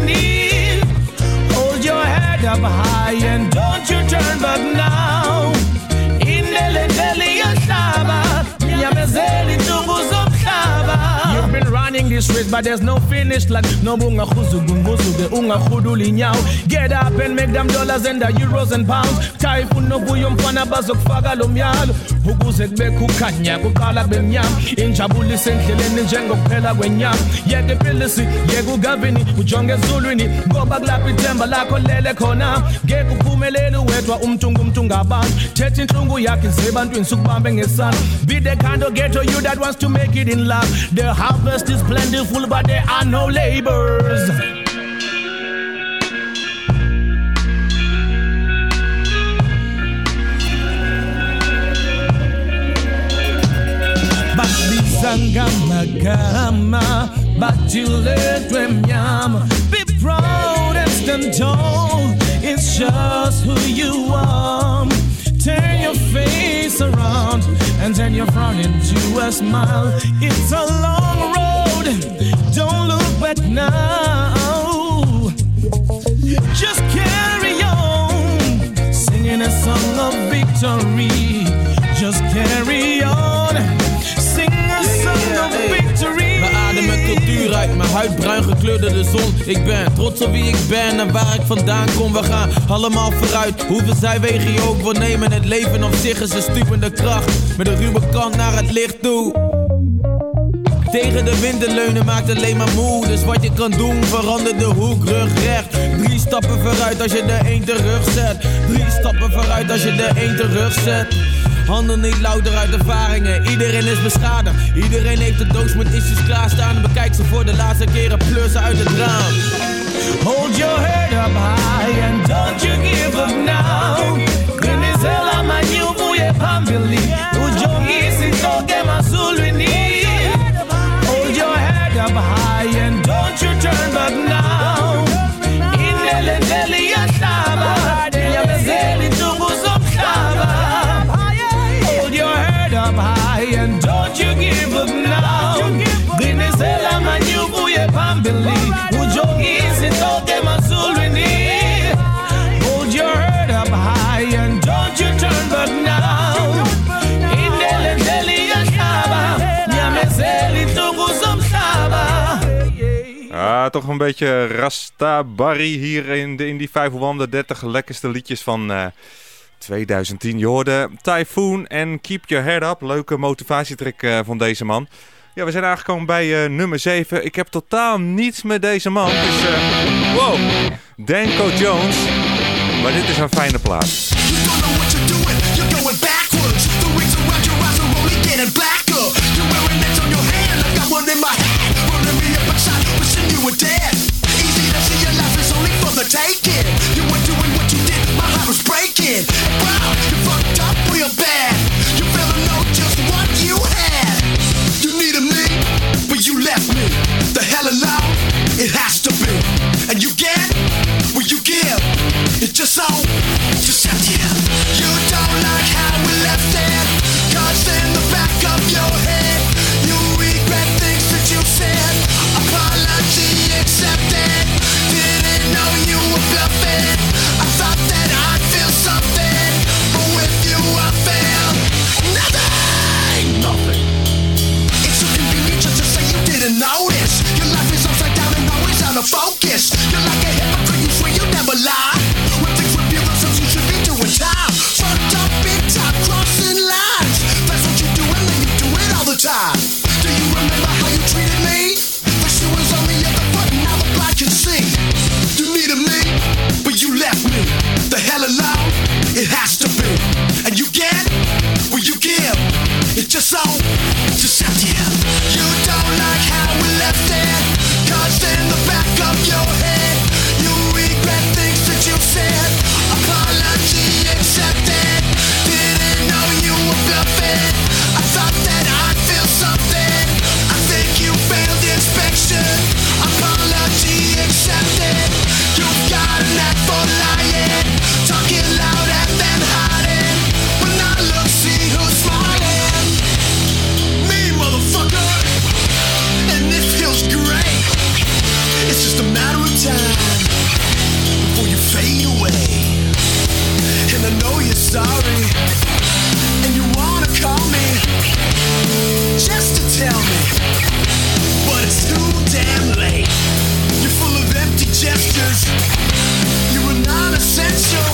Up high and don't you turn back now. Indelendeli yohlaba, nyamezeli tungu zomhlaba. You've been running this race, but there's no finish line. No bunga khuzugu nguzuge unga khuduli nyaw. Get up and make them dollars and the euros and pounds. Typhoon nobuyo mfana bazokufaka lo myalo. Ukuze kube kukhanya kuqala bemnyama. Injabulise endleleni njengokuphela kwenyama. Yeke impilisi, yeke ugavini, ujonge ezulwini. Ngoba kulapho ithemba lakho lele khona. Ngeke uphumelele wedwa umntu ngabantu. Thetha inhlungu yakhe zebantwini sukubambe ngesandla. Be the kind of ghetto you that wants to make it in love. The harvest is plentiful, but there are no laborers. Babizanga magama, batiletwe mnyama. Be proud and stand tall. It's just who you are. Turn your face around and turn your frown into a smile. It's a long road. Don't look back now. Just carry on, singing a song of victory. Just carry on, of victory. Mijn adem en cultuur uit, mijn huid bruin gekleurde de zon. Ik ben trots op wie ik ben en waar ik vandaan kom. We gaan allemaal vooruit, hoeveel zijwegen je ook wil nemen. Het leven op zich is een stupende kracht, met een ruwe kant naar het licht toe. Tegen de wind leunen maakt alleen maar moe. Dus wat je kan doen, verander de hoek, rug recht. Drie stappen vooruit als je de één terug zet. Drie stappen vooruit als je de één terug zet. Handen niet louter uit ervaringen. Iedereen is beschadigd. Iedereen heeft een doos met issues klaarstaan. En bekijk ze voor de laatste keren pleuren uit het raam. Hold your head up high and don't you give up now. Toch een beetje Rastabari hier in, de, in die 5 1 de 30 lekkerste liedjes van eh, 2010. Je hoorde Typhoon en Keep Your Head Up. Leuke motivatietrick eh, van deze man. Ja, we zijn aangekomen bij eh, nummer 7. Ik heb totaal niets met deze man. Dus, eh, wow, Danko Jones. Maar dit is een fijne plaat. You're going backwards. The rings around your eyes are only getting blacker. Were dead. Easy to see your life is only for the taking. You were doing what you did, my heart was breaking. Wow, you fucked up real bad. You better know just what you had. You needed me, but you left me. The hell alone, it has to be. And you get what you give. It's just so, just have to. kiss. You're like a hypocrite, you swear you never lie. With the grip real, results, you should be doing time. Fucked up big time, crossing lines. That's what you do, and then you do it all the time. Do you remember how you treated me? The shoe was on the other foot, now the blind can see. You needed me, but you left me. The hell alone, it has to be. And you get what you give. It's just so, just Apology accepted. Didn't know you were sorry. And you wanna call me just to tell me. But it's too damn late. You're full of empty gestures. You were non-essential.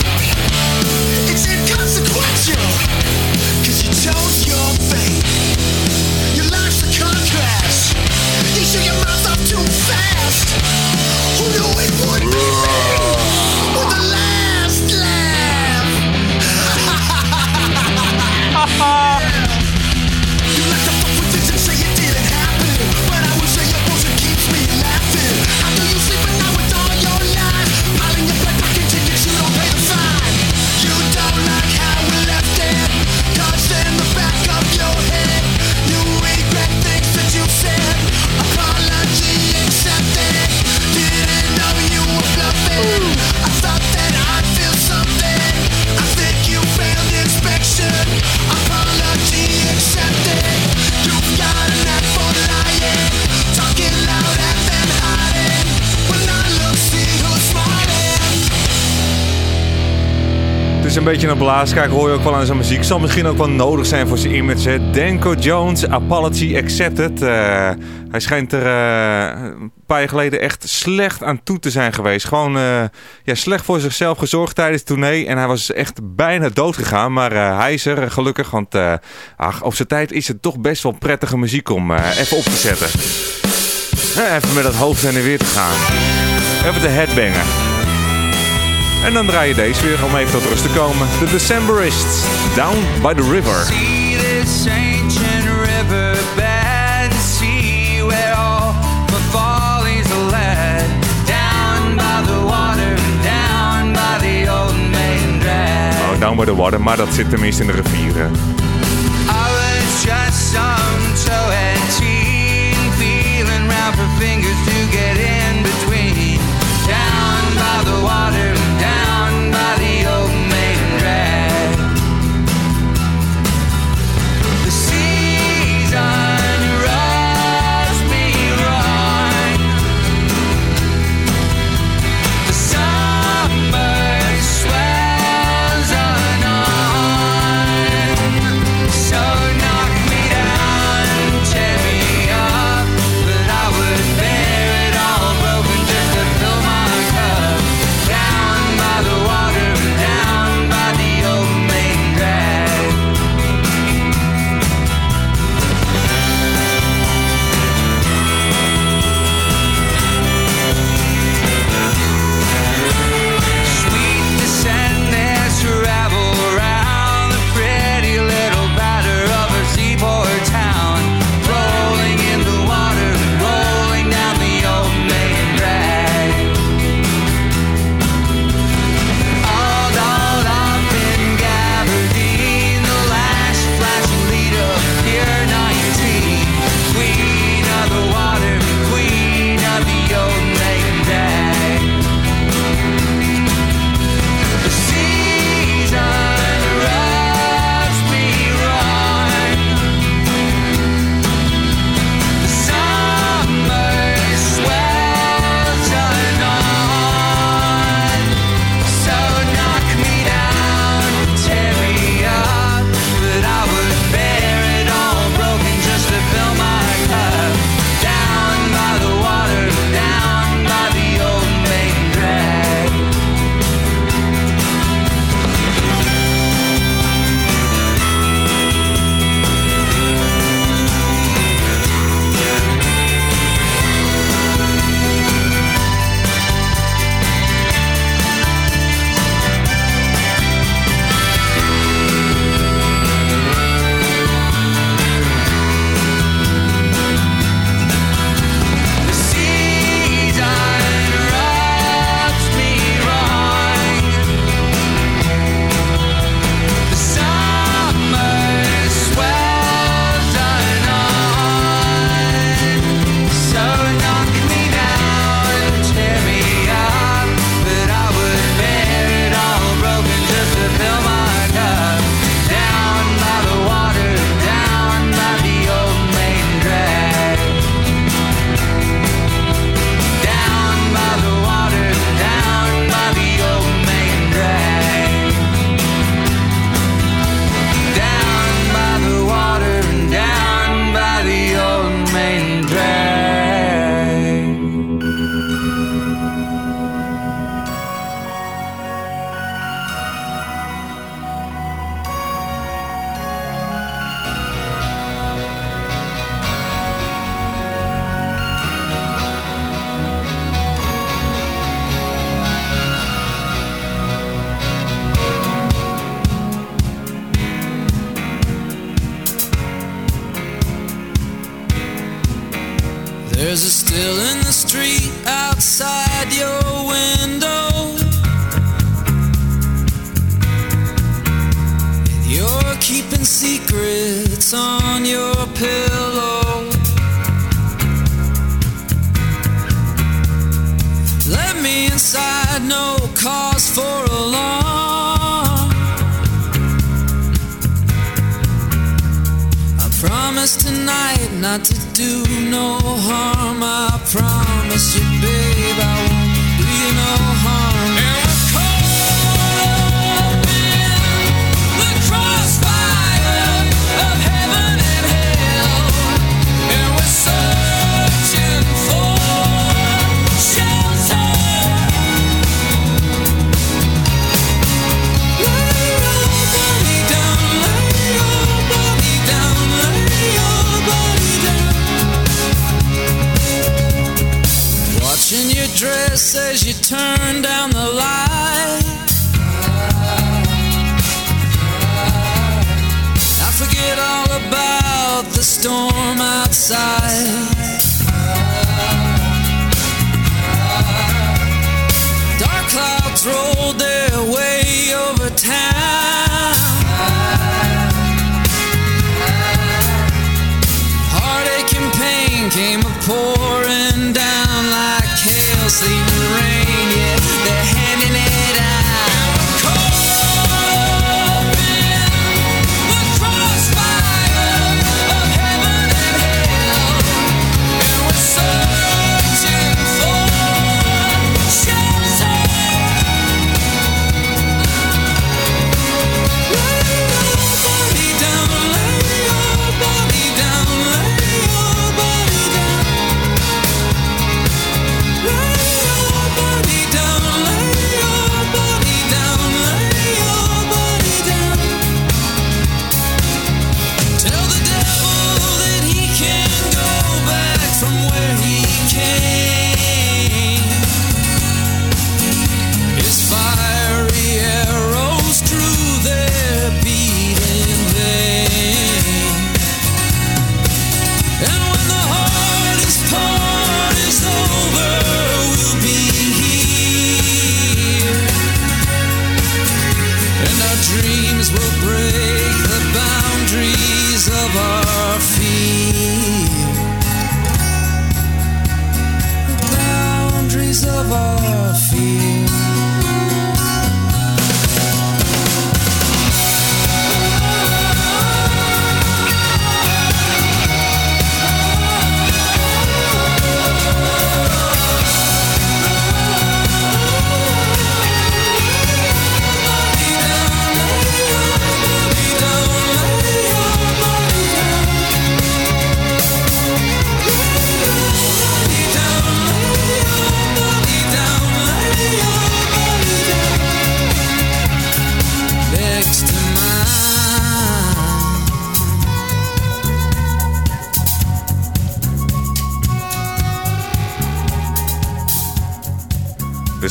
Het beetje een blaaskaak, hoor je ook wel aan zijn muziek. Zal misschien ook wel nodig zijn voor zijn image. hè. Danko Jones, Apology Accepted. Eh, hij schijnt er eh, een paar jaar geleden echt slecht aan toe te zijn geweest. Gewoon eh, ja, slecht voor zichzelf gezorgd tijdens de tournee. En hij was echt bijna dood gegaan. Maar hij is er gelukkig, want ach, op zijn tijd is het toch best wel prettige muziek om even op te zetten. Even met dat hoofd en weer te gaan. Even de headbanger. En dan draai je deze weer om even tot rust te komen. De Decemberists, Down by the River. See this ancient riverbed, see where all my follies are led. Down by the water, down by the old main drag. Oh, Down by the Water, maar dat zit tenminste in de rivieren. I was just some toe teen, feeling round for fingers to get in between. Down by the water,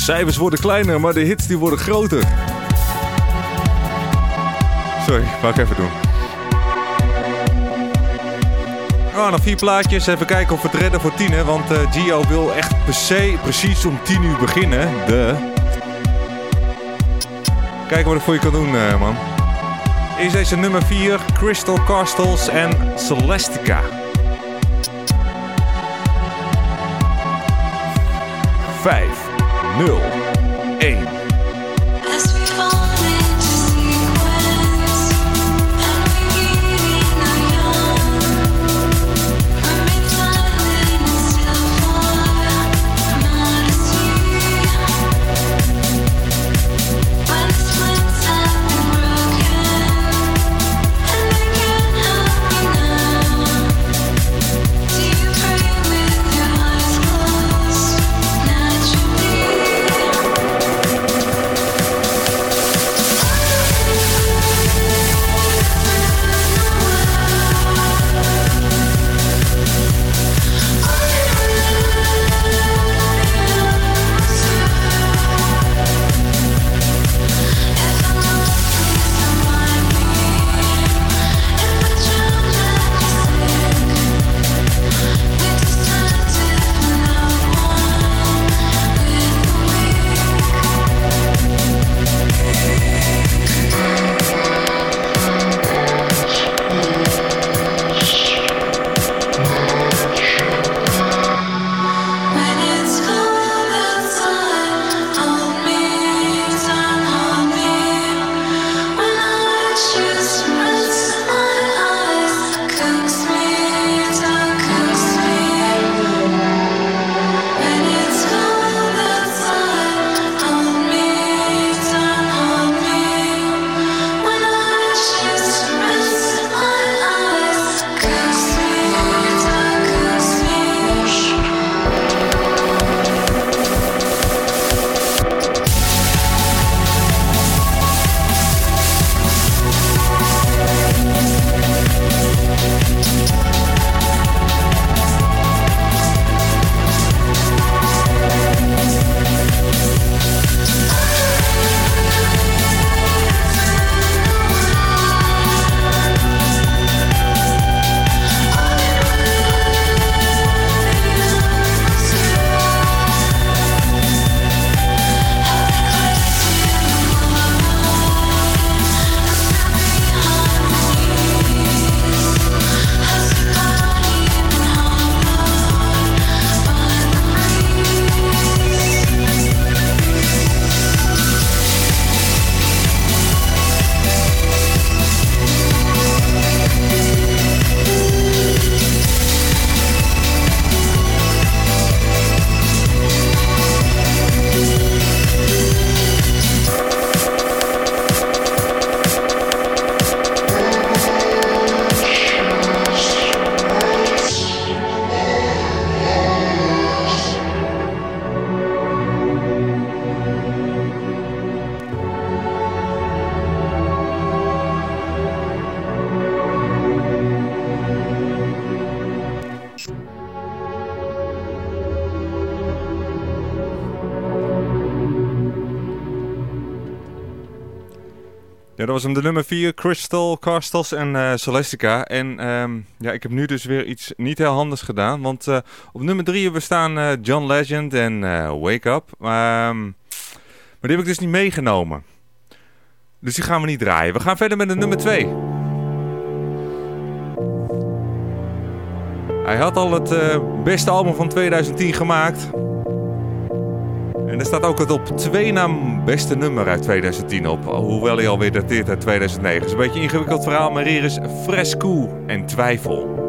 cijfers worden kleiner, maar de hits die worden groter. Sorry, wou ik even doen. Nou, nog vier plaatjes. Even kijken of we het redden voor tien. Hè? Want uh, Gio wil echt per se precies om tien uur beginnen. De... Kijken wat ik voor je kan doen, uh, man. Is deze nummer 4, Crystal Castles en Celestica. Vijf. 六。Dat was hem de nummer 4, Crystal, Castles en eh, Celestica. En ehm, ja, ik heb nu dus weer iets niet heel handigs gedaan. Want eh, op nummer 3 hebben we staan eh, John Legend en Wake Up. Ehm, maar die heb ik dus niet meegenomen. Dus die gaan we niet draaien. We gaan verder met de nummer 2. Hij had al het beste album van 2010 gemaakt. En er staat ook het op twee na beste nummer uit 2010 op. Hoewel hij alweer dateert uit 2009. Het is een beetje een ingewikkeld verhaal, maar hier is Fresco en Twijfel.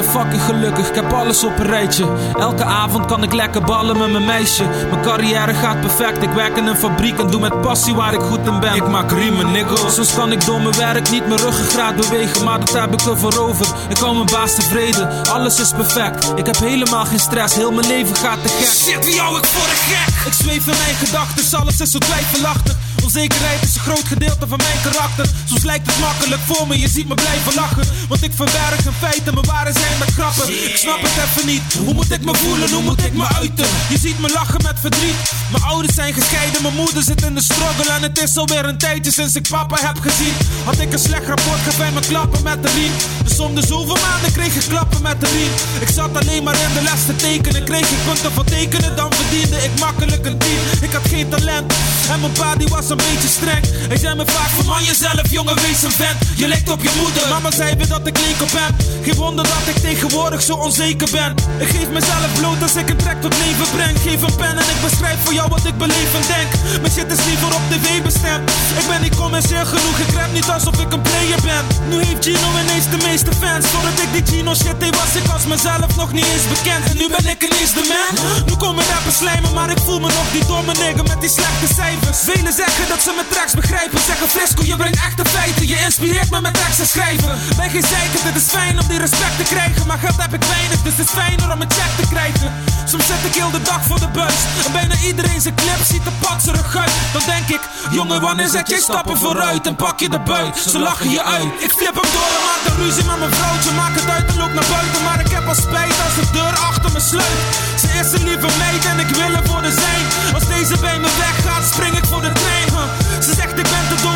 Ben fucking gelukkig, ik heb alles op een rijtje. Elke avond kan ik lekker ballen met mijn meisje. Mijn carrière gaat perfect, ik werk in een fabriek en doe met passie waar ik goed in ben. Ik maak riemen, nigga. Soms kan ik door mijn werk niet mijn ruggengraat bewegen, maar dat heb ik ervoor over. Ik hou mijn baas tevreden, alles is perfect. Ik heb helemaal geen stress, heel mijn leven gaat te gek. Shit, wie hou ik voor de gek? Ik zweef in mijn gedachten, alles is zo twijfelachtig. Onzekerheid is een groot gedeelte van mijn karakter. Soms lijkt het makkelijk voor me, je ziet me blijven lachen. Want ik verwerk in feiten, mijn ware zijn met grappen. Ik snap het even niet, hoe moet ik me voelen, hoe moet ik me uiten? Je ziet me lachen met verdriet. Mijn ouders zijn gescheiden, mijn moeder zit in de struggle. En het is alweer een tijdje sinds ik papa heb gezien. Had ik een slecht rapport, gaf hij me klappen met de riem. Dus om de zoveel maanden kreeg ik klappen met de riem. Ik zat alleen maar in de les te tekenen. Kreeg ik punten van tekenen, dan verdiende ik makkelijk een tien. Ik had geen talent en mijn pa die was een beetje streng. Hij zei me vaak verman jezelf, jongen, wees een vent. Je lijkt op je moeder. Mama zei weer dat ik op hem. Geen wonder dat ik tegenwoordig zo onzeker ben. Ik geef mezelf bloot als ik een track tot leven breng. Geef een pen en ik beschrijf voor jou wat ik beleef en denk. Mijn shit is liever op tv bestemd. Ik ben niet commercieel genoeg, ik rap niet alsof ik een player ben. Nu heeft Gino ineens de meeste fans. Voordat ik die Gino shit was ik als mezelf nog niet eens bekend. En nu ben ik ineens de man. Nu komen rappers slijmen, maar ik voel me nog die domme nigger met die slechte cijfers. Velen zeggen dat ze mijn tracks begrijpen. Zeggen Fresco, je brengt echte feiten. Je inspireert me met teksten schrijven. Ben geen zeiker, het is fijn om die respect te krijgen. Maar geld heb ik weinig, dus het is fijner om een check te krijgen. Soms zit ik heel de dag voor de buis. En bijna iedereen zijn clip ziet er patserig uit. Dan denk ik, jongen, wanneer zet jij stappen vooruit? En pak je de buit, ze lachen je uit. Ik flip hem door en maak de ruzie met mijn vrouwtje. Maak het uit en loop naar buiten. Maar ik heb al spijt als de deur achter me sluit. Ze is een lieve meid en ik wil er voor de zijn. Als deze bij me weggaat, spring ik voor de trein.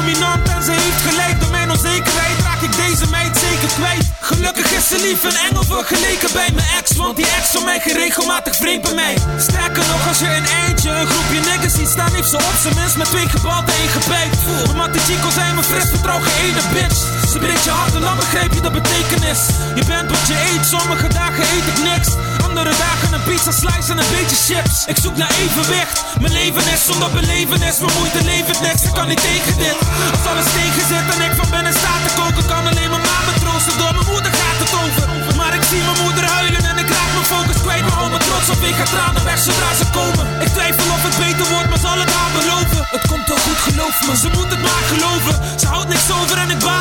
Dominant en ze heeft gelijk. Door mijn onzekerheid raak ik deze meid zeker kwijt. Gelukkig is ze lief en engel vergeleken bij mijn ex. Want die ex van mij regelmatig vreemd bij mij. Sterker nog, als je in eentje een groepje niggas ziet staan, heeft ze op zijn minst met twee gebald en gepijpt. Omdat die chico zijn mijn fris vertrouw geen ene bitch. Ze breekt je hart en dan begrijp je de betekenis. Je bent wat je eet, sommige dagen eet ik niks. Andere dagen een pizza slice en een beetje chips. Ik zoek naar evenwicht. Mijn leven is zonder belevenis. Mijn moeite levert niks, ik kan niet tegen dit. Als alles tegen zit en ik van binnen sta te koken, kan alleen mijn ma me troosten. Door mijn moeder gaat het over. Maar ik zie mijn moeder huilen en ik raak mijn focus kwijt. Maar me trots op, ik ga tranen weg zodra ze komen. Ik twijfel of het beter wordt, maar zal het haar beloven. Het komt wel goed, geloof me, ze moet het maar geloven. Ze houdt niks over en ik baal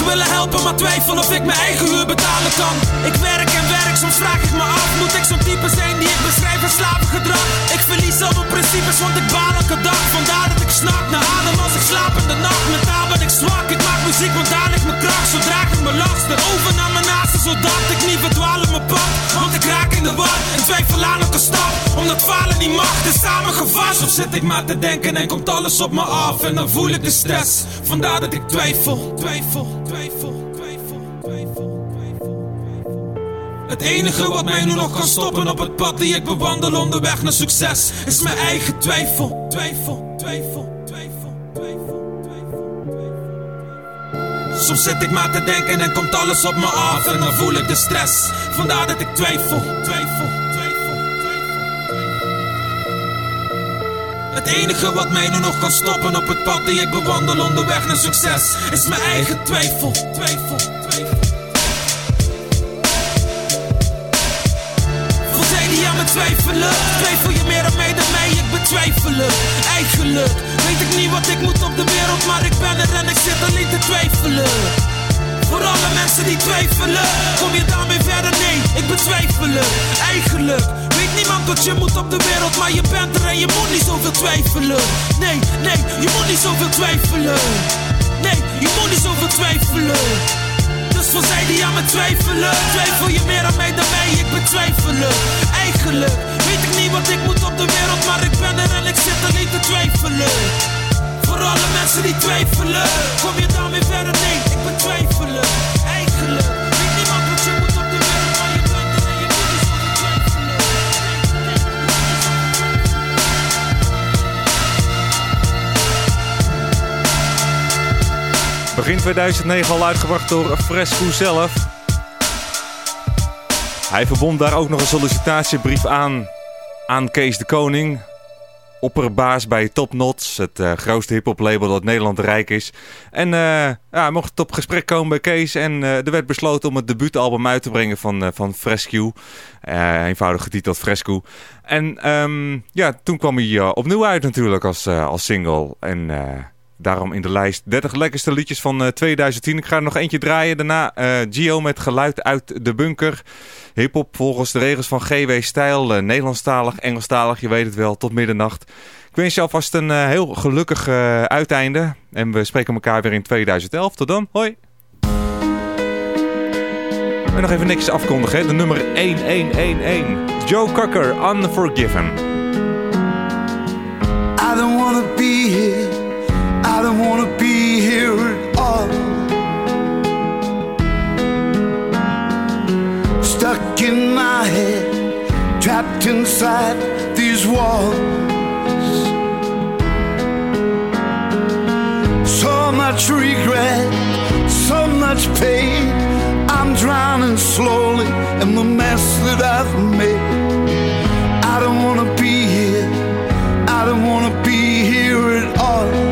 Ik wil helpen, maar twijfel of ik mijn eigen huur betalen kan. Ik werk en werk, soms vraag ik me af. Moet ik zo'n type zijn die ik beschrijf als slapengedrag? Ik verlies al mijn principes, want ik baal elke dag. Vandaar dat ik snak naar adem als ik slaap in de nacht. Mentaal ben ik zwak, ik maak muziek, want daar ligt mijn kracht. Zo draag ik mijn lasten over naar mijn naasten, zodat ik niet mijn Want ik raak in de war en twijfel aan elke stap. Omdat falen niet mag, dus samen gevast. Soms zit ik maar te denken en komt alles op me af. En dan voel ik de stress, vandaar dat ik twijfel, twijfel, twijfel. Het enige wat mij nu nog kan stoppen op het pad die ik bewandel onderweg naar succes is mijn eigen twijfel, twijfel, twijfel, Soms zit ik maar te denken en komt alles op me af en dan voel ik de stress. Vandaar dat ik twijfel, twijfel, twijfel. Het enige wat mij nu nog kan stoppen op het pad die ik bewandel onderweg naar succes is mijn eigen twijfel, twijfel, twijfel. Voor zij die aan me twijfelen Twijfel je meer aan mij dan mij, ik betwijfel het Eigenlijk weet ik niet wat ik moet op de wereld Maar ik ben er en ik zit alleen te twijfelen. Voor alle mensen die twijfelen Kom je daarmee verder? Nee, ik betwijfel het. Eigenlijk weet niemand wat je moet op de wereld Maar je bent er en je moet niet zoveel twijfelen. Nee, nee, je moet niet zoveel twijfelen. Nee, je moet niet zoveel twijfelen. Dus voor zij die aan me twijfelen? Twijfel je meer aan mij dan mij, ik betwijfel Eigenlijk weet ik niet wat ik moet op de wereld Maar ik ben er en ik zit er niet te twijfelen Voor alle mensen die twijfelen Kom je daarmee verder? Nee, ik betwijfelen Eigenlijk Weet niemand wat je moet op de wereld Maar je bent er en je zonder twijfelen Begin 2009 al uitgebracht door Fresco zelf. Hij verbond daar ook nog een sollicitatiebrief aan aan Kees de Koning. Opperbaas bij Top Knots, het eh, grootste hip-hop label dat Nederland rijk is. En eh, ja, mocht op gesprek komen bij Kees. En eh, er werd besloten om het debuutalbum uit te brengen van, van Fresco. Eh, eenvoudig getiteld Fresco. En ehm, ja, toen kwam hij opnieuw uit natuurlijk als, als single. En daarom in de lijst 30 lekkerste liedjes van eh, 2010. Ik ga er nog eentje draaien. Daarna eh, Gio met Geluid uit de Bunker. Hip-hop volgens de regels van GW Stijl. eh, Nederlandstalig, Engelstalig, je weet het wel, tot middernacht. Ik wens je alvast een eh, heel gelukkig eh, uiteinde. En we spreken elkaar weer in 2011. Tot dan, hoi! En nog even niks afkondigen, hè. de nummer 1111. Joe Cocker, Unforgiven. Inside these walls. So much regret, so much pain. I'm drowning slowly in the mess that I've made. I don't wanna be here. I don't wanna be here at all.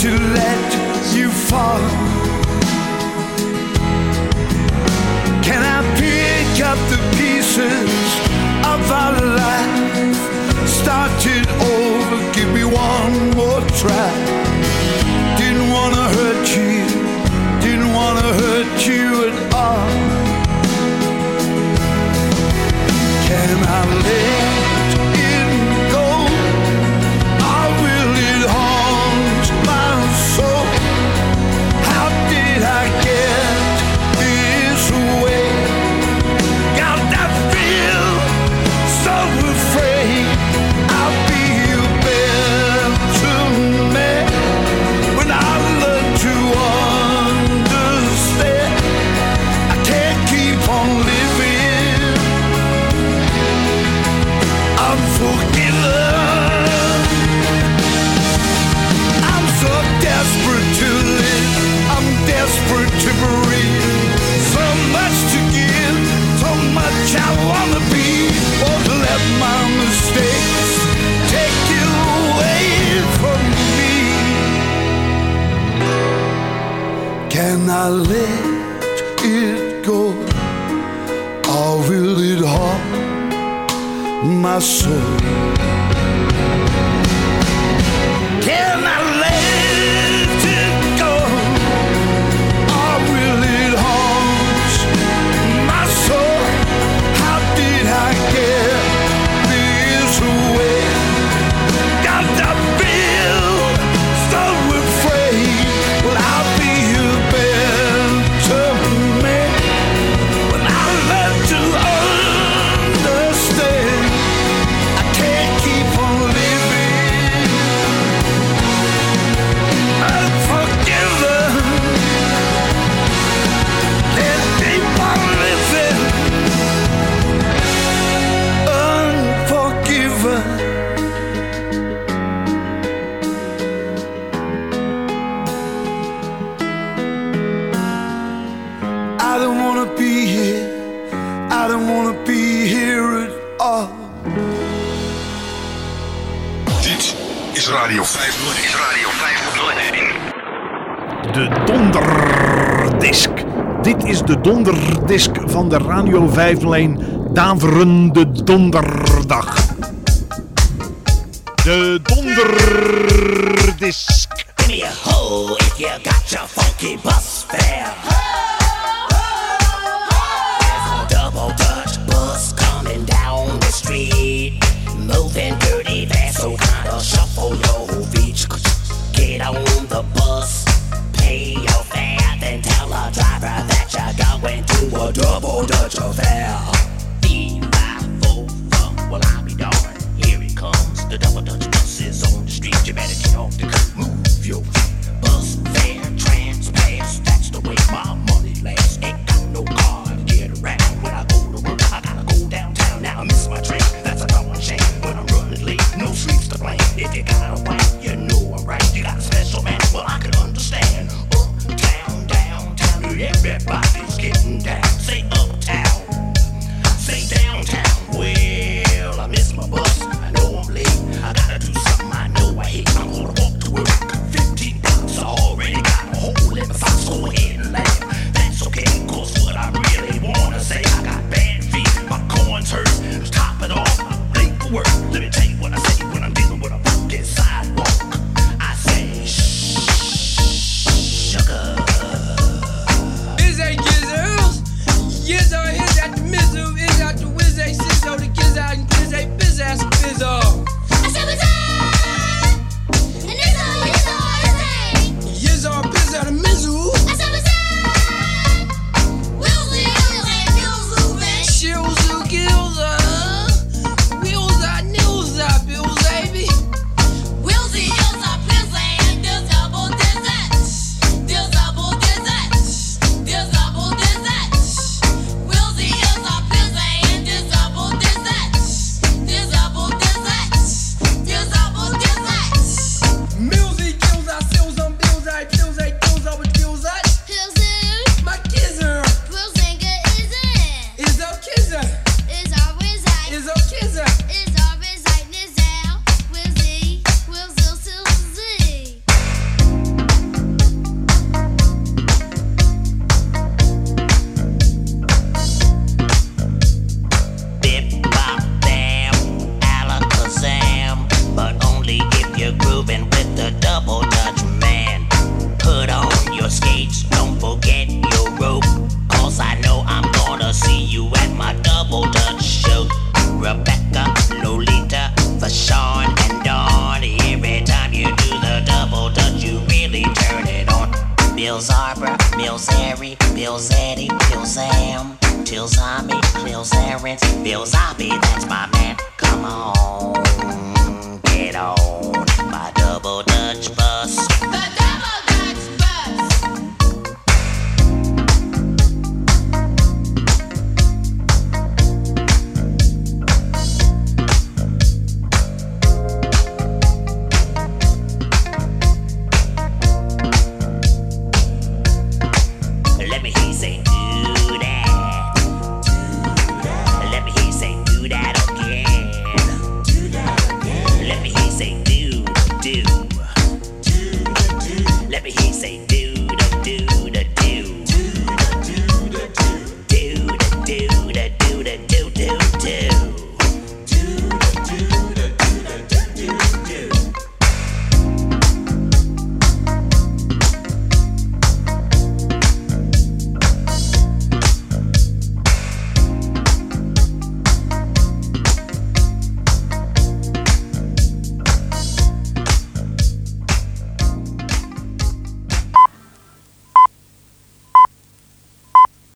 To let you fall. Can I pick up the pieces of our life? Start it over, give me one more try. Didn't wanna hurt you, didn't wanna hurt you at all. Can I let let it go? Or will it haunt my soul? de donderdisk van de Radio 501 Daverende Donderdag. De donderdisk. Give me a hole if you got your funky bus fare. There's double touch bus coming down the street. Moving dirty fast, so kinda shuffle your beach. Get on the bus, pay your a double Dutch affair. Be my full fun, well, I'll be darned. Here it comes, the double Dutch.